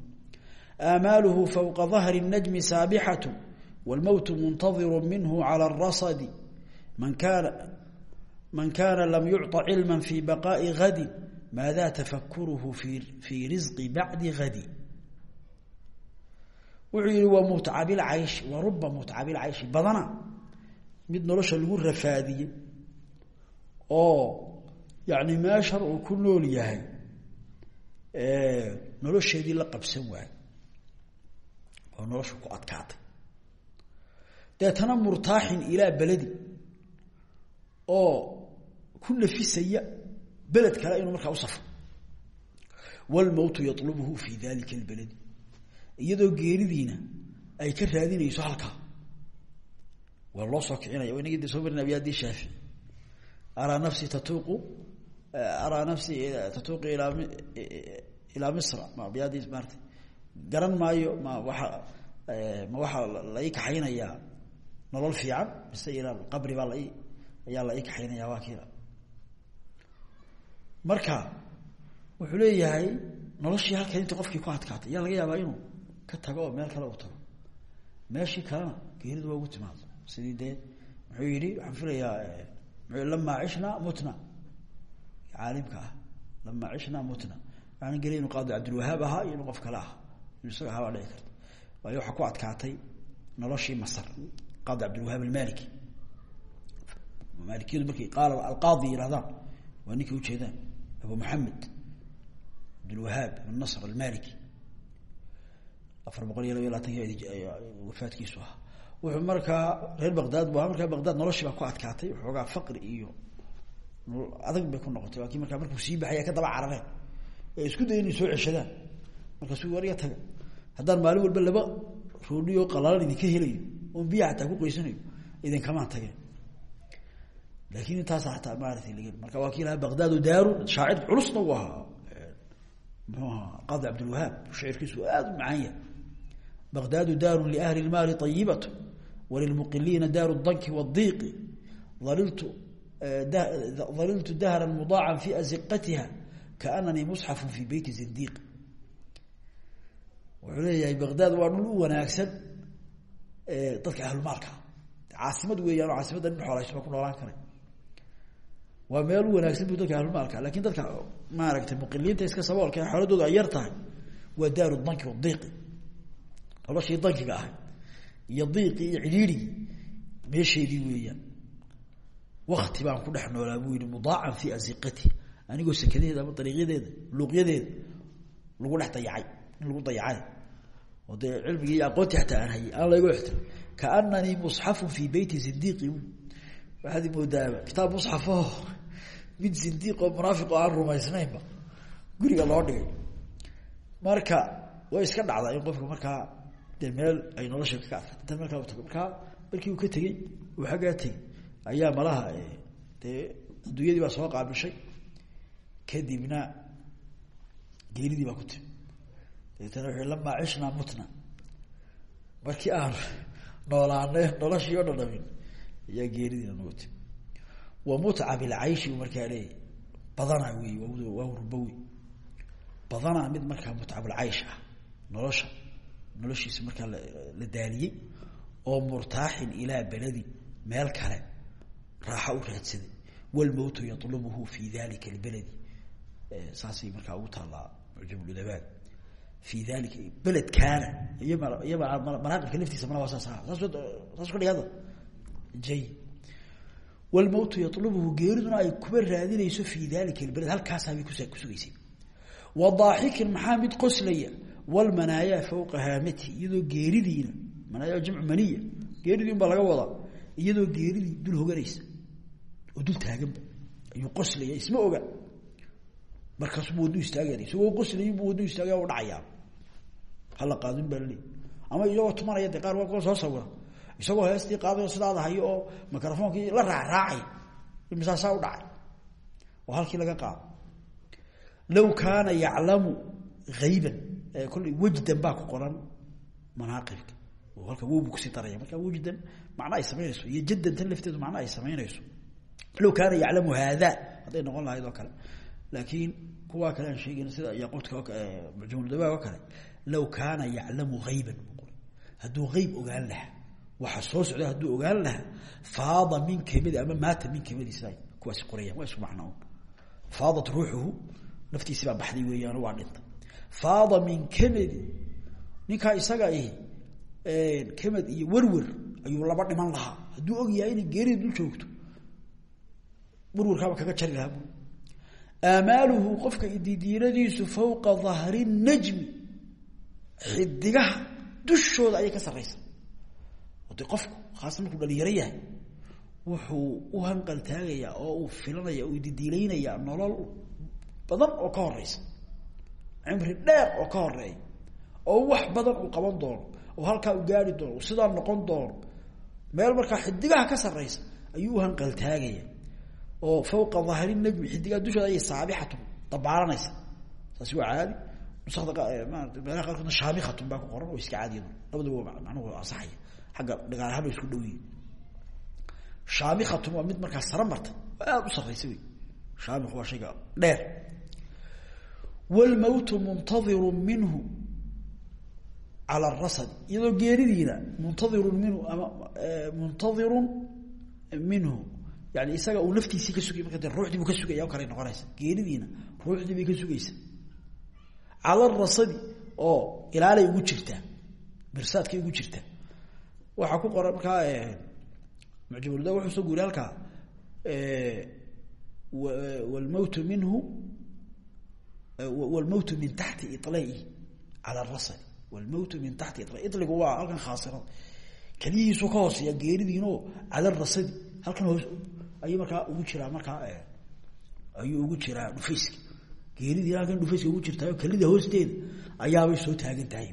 aamaaluhu fوqa ظahri الnajmi saabixaة wاlmowt muntadiru minhu calى الrasadi man kana man kana lam yucطa cilma fi baqaءi gadi maada tafakruhu fi fii risqi bacdi hadi wuxuu yihi waa mutcabilcayshi wa ruba mutcabilcayshi badana mid nolosha lagu rafaadiyey oo yani meeshan uu ku nool yahay nolosheedii la qabsan waayo oo nolosha ku adkaatay. Deetana murtaaxin ilaa beledi oo ku nafisaya beled kale inuu markaa u safro. Wlmowtu yalubuhu fi dalika اlbaladi iyadoo geeridiina ay ka raadinayso halkaa. Waa loo soo kicinaya. Inagii de soo marin abyaadii shaafici araa nafsi tatuuqu araa nafsi tatuuqu ilaa ilaa misra. Ma abyaadii maarata garan maayo ma waa ma waxaa la ii kaxaynayaa nolol fiican mise ilaa qabri baa lai ayaa la ii kaxaynaya waa marka wuxuu leeyahay noloshii halkan inta qofkii ku adkaatay yaa laga yaabaa inuu ka tago oo meel kale u tago. Meeshii kalena geeridu waa ugu timaado sidii dee muxuu yihi waxaan filayaa lamaa cishnaa mutna. Caalimka ah lamaa cishnaa mutna. Waxaan gelay inu qaadi cabdilwahaab ahaa iyo inu qof kale ahaa baa dhici karta. Waayo waxaa ku adkaatay noloshii masar qaadi cabdilwahaab almaliki maalikiyadu markay qaala alqaadi yirahdaan waa ninkay ujeedaan abu maxamed abdulwahaab ibn nasr almaliki afar boqol iyo laba iyo labaatan wafaadkiisu ahaa. Wuxuu markaa reer baqdaad bu ahaa. Markaa baqdaad noloshii baa ku adkaatay waxoogaa faqri iyo adag bay ku noqotay. Waa kii markaa markuu sii baxaya ka daba carareen ee isku day inay soo ceshadaan markaasuu wariga taga haddaan maalin walba laba roodhiyo qalaalan idinka helayo oon biya hataa ku qoysanayo idinkamaan tageen. Laakin intaasa hataa maarata marka waa kii lahaa daaru shaacir culusna u ahaa. Muxuu cabdilwahaab shicirkiisu aada u macaan yahay. Baqdaadu daaru liahli lmaali ayibat walilmuqiliina daaru danki wadiiqi aliltu daliltu dahran mudaacan fi aziqatiha kaananii musxafun fi beyti zindiiq wuxuu leeyahay baqdaad waa dhul u wanaagsan dadka ahlumaalka caasimad weeyaan oo caasimadda nin xoolaysba ku noolaan karay waa meel u wanaagsan bu dadka ahlumaalka laakiin dadka maaragtay muqiliinta iska saboolka xooladooda ay yar tahay waa daaru danki wadiiqi noloshii dankiga ahay iyo diiqii iyo cidhiirigii meesheedii weeyaan. Wakti baan ku dhex noolaa buu yihi mudaacan fii asiqati anigoo sekadaheeda ama dariiqyadeeda luuqyadeeda lagu dhex dayacay in lagu dayacay oo dee cilmigii iyo aqoontii xataa aan hayay aan laygu ixtira kaananii musxafun fii beyti zindiiqi. Waxaad moodaaba kitaab musxafo mid zindiiqoo munaafiqo aan rumaysnaynba guriga loo dhigay. Marka way iska dhacdaa in qofka markaa dee meel ay nolosha ka adka inta markaa tago markaa markii uu ka tegey uu xaggaa tegey ayaa malaha dee adduunyadii baa soo qaabishay. Kadibna geeridii baa ku dabeetana wuxuu lamaa mutna markii aan noolaanay noloshii o dhadhamin ayaa geeridiina nagu timi. Wa mutca bilcayshi markaa leeyahy badanaa wey waa rubo wey badanaa mid markaa mutcabulcaysh ah nolosha noloshiisa markaa la daaliyey oo murtaaxin ilaa beledi meel kale raaxo u raadsaday wlmowtu yalubuhu fi dalika lbeledi saasay markaa ugu taallaa mucjamudabaa fi dalika beledkaana iyo manaaqibka laftiisa mana waa saas saas saas ka dhigada jay wlmowtu yalubuhu geeriduna ay kuba raadinayso fi dalika lbeled halkaasaabay kusugaysay wadaaxikin maxaa mid qoslaya wlmanaayaa fawqa haamati iyadoo geeridiina manaaya jamcu maniya geeridii un baa laga wadaa iyadoo geeridii dul hoganaysa oo dul taaganba ayuu qoslaya isma oga markaasubuu wadnu istaagaya isagoo qoslay buu wadnu istaagaya u dhacayaa hala qaadin baa ama isagoo tumanaya de qaar soo sawira. Isagoo heestii qaadayo sidaada hayo oo microfoonkii la raacraacay. Misaasaa u dhacay. Oo halkii laga qaado. Law kaana yaclamu hayban kolley wejdan baa ku qoran manaaqibka. Oo halka wowbu ku sii daraya. Marka wejdan macno ay iyo jaddan tan lafteedu macno ay samaynayso. Low kaana yaclamu haada hadday noqon lahayd oo kale laakiin kuwaa kale aan sheegin sida yaquudka mucjamuldabaag oo kale law kaana yaclamu hayban hadduu hayb ogaan lahaa waxa soo socda hadduu ogaan lahaa faada min kamidi ama maata min sida kuwaasi qorayaan waa isku macno. Faadat ruuxuhu naftiisi baa baxday weeyaan waa dhinta. Faada min kamedi ninkaa isaga ihi kamed iyo werwer ayuu laba dhiman lahaa. Hadduu og yahay inay geerida dul joogto werwerkaaba kaga jari lahaa aamaaluhu qofka ididiinadiisu fawqa dahri najmi. Xidigaha dushooda ayay ka sarraysa de qofku khaasa markuu dhalinyaro yahay wuxuu u hanqal taagayaa oo uu filanaya uu ididiilaynayaa nolol badan oo ka horeysa cimri dheer oo ka horreeya oo wax badan uu qaban doono oo halkaa u gaari doono sidaa noqon doono. Meel markaa xidigaha ka sarreysa ayuu u oo fawqa dahri najmi xidigaha dushooda ayay saabixatun dabaalanaysa taasi waa caadi. Nusakda meelaha qaarkoodna shaamikhatun baa ku qoran oo iska caadiyadu labadaba macnuhu ansaxaya. Agga dhagaalahaan ba isku dhowiyi shaamikatun waa mid markaa sara marta oo u sarraysa wey shaamik waa shayga dheer. Wlmowtu muntadiru minhu cala rasad iyadoo geeridiina muntadirun minhu ama muntadirun minhu yani isaga uu naftiisii ka sugay marka ruuxdii buu ka sugaya o kale noqonaysa. Geeridiina ruuxdii bay ka sugaysa. Cala rasadi oo ilaalay ugu jirtaa mirsaadkay ugu jirtaa waxaa ku qoran markaa mucjamulda wuxuu soo guuriy halkaa wlmowtu minhu wlmowtu min taxti ilai cala rasadi. Wlmowtu min taxti ila iligu waa halkan khaasirada keliyihiisu ka hooseeya geeridiino cala rasadi. Halkan hoos ayuu markaa ugu jiraa markaa ayuu ugu jiraa dhufayska. Geeridiina halkan dhufayska ugu jirtaayo kelida hoosteeda ayaabay soo taagan tahay.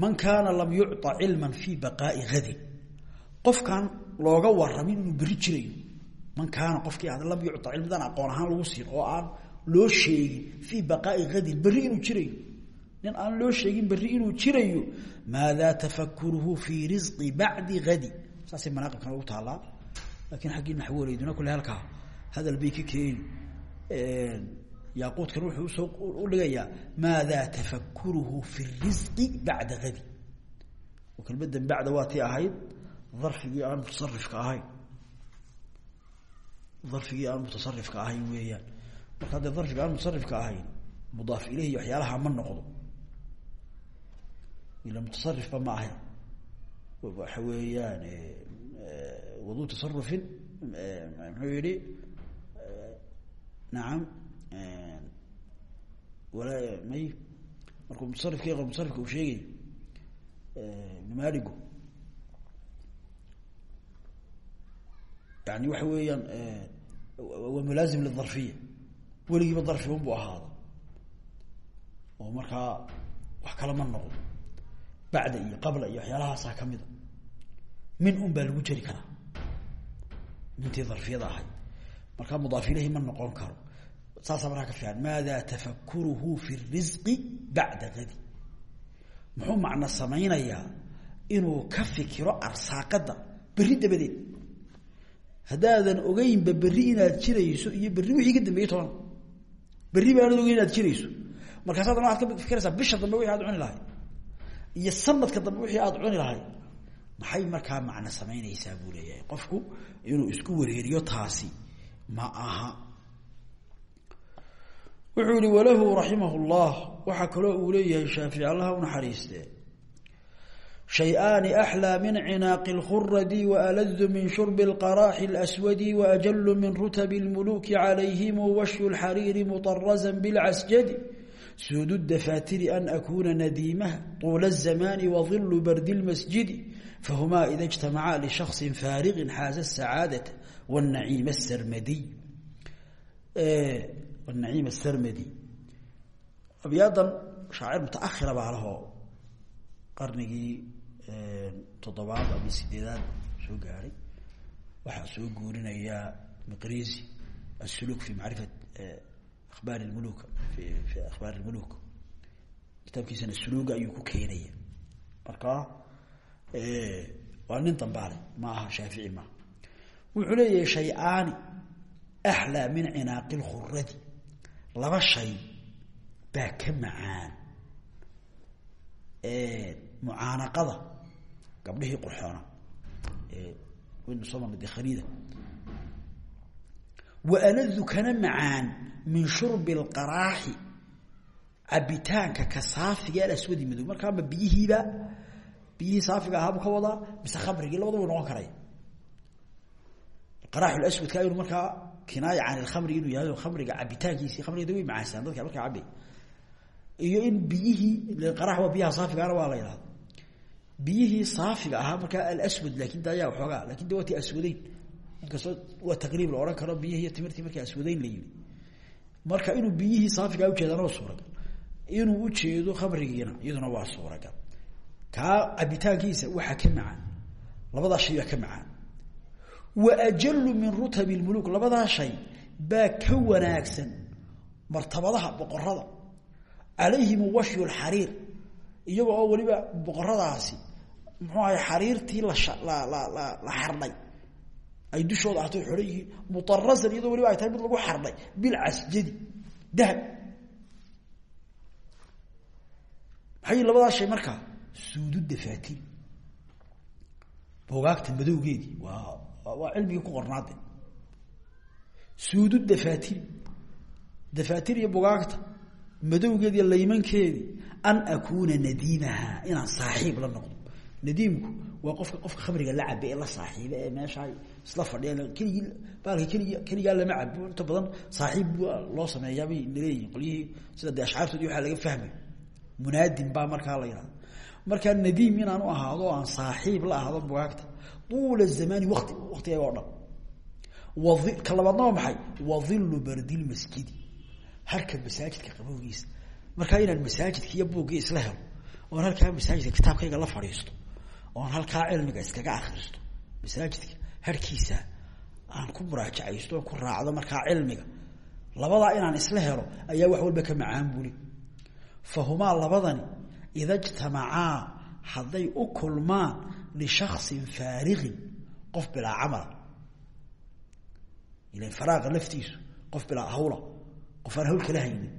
Man kaana lam yucطa cilma fi baqaai hadin qofkan looga waramin inuu beri jirayo man kaana qofkii a lam yucطa cilmidan aqoon ahaan lagu siin oo aan loo sheegin fii baqaai hadin berri inuu jirayo. Nin aan loo sheegin berri inuu jirayo maadaa tafakuruhu fii risqi bacdi hadi saasay manaaqibkan ugu taallaa. Lakiin xaggii naxwoleyduna kule halkaa hadal bay ka keeni yaquudkan wuxuu u soo udhigayaa maadaa tafakuruhu fi risqi bacda hadi oo kelmadan bacda waa ahayd darfigii aan mutasarifka ahayn. Darfigii aan mutasarifka ahayn weeyaan. Marka haddee darfiga aan mutasarifka ahayn mudaaf ileyhi waxyaalaha ma noqdo. Ila mutasarifba ma ahayn waxa weeyaan wadu tasarufin muxuu yihi nacam wala may markuu mutasarifka mutasarifka uu sheegayo maaligu yani waxa weeyaan waa mulaazim lidarfiya weligiiba darfi un bu ahaada oo markaa wax kala ma noqdo. Bacda iyo qabla iyo waxyaalahaasaa kamida min un baa lagu jeri karaa. Mintii darfiyada ahayd. Markaa mudaaf ilahi ma noqon karo. Saasaa markaa ka fiican maada tafakuruhu fi risqi bacda gadi muxuu macno samaynayaa inuu ka fikiro arsaaqada berri dabadeed. Haddaadan ogeynba berri inaad jirayso iyo berri wixii ka dambeeyey toban. Berri baanad ogeyn inaad jirayso. Markaas adana waxad ka fikiraysaa bisha dambe wixii aad cuni lahayd maxay markaa macno samaynaysaa buu leeyahay qofku inuu isku wareeriyo taasi ma aha wuxuu yihi walahu raximah llah waxaa kaloo uu leeyahay shaafici allaha unaxariiste شhayئaani أxlى min cinaaqi اlkhuradi وaladu min shurbi اlqaraaxi اlأswadi وأjalu min rutb اlmuluki عalayhim washyu اlxariiri muطaraza bاlcasjadi suud الdafaatiri an akuna nadiimaha طuula الزamani وظilu bardi اlmasjidi fahmaa ida اجtamacaa lشhakصi faariqi xaaza الsacaadaة والnaciim الsarmadiy naciim الsarmadi abyaadan shaacir mutaahira baa lahoo qarnigii toddobaad ama sideedaad soo gaaray waxaa soo guurinaya miqrisi asuluk fi macrifat akhbaar lmuluk fi akhbaar lmuluk kitaabkiisana suluga ayuu ku keenaya marka waa nin dambaale ma aha shaafici maaha wuxuu leeyahay shay-aani axlaa min cinaaqi lkhuradi laba shay baa ka macaan. Mucaanaqada gabdhihii qurxoona. Waynu soo marnay de khariida waaladu kana macaan min shurbi lqaraaxi cabitaanka ka saafiga alaswadi madow. Markaa ma biyihiiba biyihii saafiga ahaabu ka wadaa mise khamrigii labada way noqon karaya qaraaxu laswadka inu markaa kinaaya can ilkhamri inuu yahay oo khamriga cabitaankiisi khamriga da way macaansadaan dadka markaa cabay iyo in biyihii qarax waa biyaha saafigaana waa la yidhahda biyihii saafiga ahaa markaa alaswad laakin de ayaa waxoogaa laakiin de waa ti aswadeyn inkastoo waa taqriib la odhan karo biyihii iyo timirtii markii aswadeyn la yimi marka inuu biyihii saafigaa ujeedana waa suuragal. Inuu kaa cabitaankiisa waxaa ka macaan. Labadaa shay baa ka macaan. Wa ajalu min rutabi lmuluk labadaa shay baa ka wanaagsan martabadaha boqorada calayhim washyu lxariir iyaga oo weliba boqoradaasi muxuu ahay xariirtii la la la xardhay. Ay dushooda ahto xohan yihiin muarasan iyadoo weliba ay tahay mid lagu xardhay bilcasjadi dahab. Maxay labadaa shay markaa suudu dafaatiri bogaagta madowgeedii waa waa cilmigii ku qornaade suudu dafaatiri dafaatir iyo bogaagta madowgeedi iyo laymankeedii an akuuna nadiimaha inaan saaxiib la noqdo. Nadiimku waa qofka qofka khamriga la cabe ee la saaxiibe ee meesha isla fadhiya keligii baalka keligi keligaa lama cabo inta badan saaxiib loo sameeyaabay naleeyihin qolyihii sida dee ashcaartoodi waxaa laga fahmay. Munaadin baa markaa la yihahda markaa nadiim inaan u ahaado aan saaxiib la ahaado bugaagta tuula zamani wati waktiga oo dhan. Ka labaadna waa maxay? Wadilu bardilmasjidi harka masaajidka qabowgiisa. Markaa inaan masaajidka iyo buuggii isla helo oon halkaa masaajidka kitaabkayga la fadhiisto oon halkaa cilmiga iskaga akristo masaajidka harkiisa aan ku muraajacaysto ku raacdo markaa cilmiga labadaa inaan isla helo ayaa wax walba ka macaan buli. Fahumaa labadani ida jtamacaa hadday u kulmaan lishaksin faariqin qof bilaa camala ilan faraaqa laftiisu qof bilaa hawla qof aan hawl kala haynin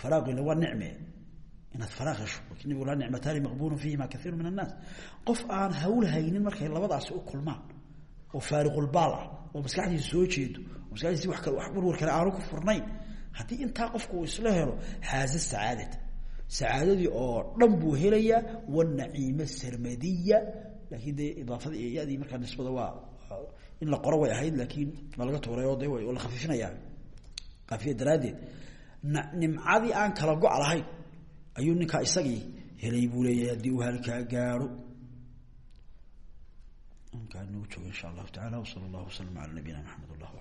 faraaqina waa nicme inaad faraaq hesho nabigu laa nicmataani maqbuulun fiihima kaiiru min annaas qof aan hawl haynin markay labadaasi u kulmaan oo faariqulbaal ah oo maskaxdiisa soo jeedo oo maskaxdiisi wa warwar kale aanu ku furnayn haddii intaa qofku uu isla helo xaaza sacaadata sacaadadii oo dhan buu helayaa wanaciima sarmadiya. Laakiin dee idaafada iyo markaa nisbada waa in la qoro way ahayd laakiin waa laga tuuray oo de la khafiifinayaa kaafiya daraaddeed nimcadii aan kala go' lahayn ayuu ninkaa isagii helay buu leeyahay haddii uu halkaa gaadho halkaa inoogu joogo insha allahu tacala wsala allahu waslama cala nabiyina maxamed allah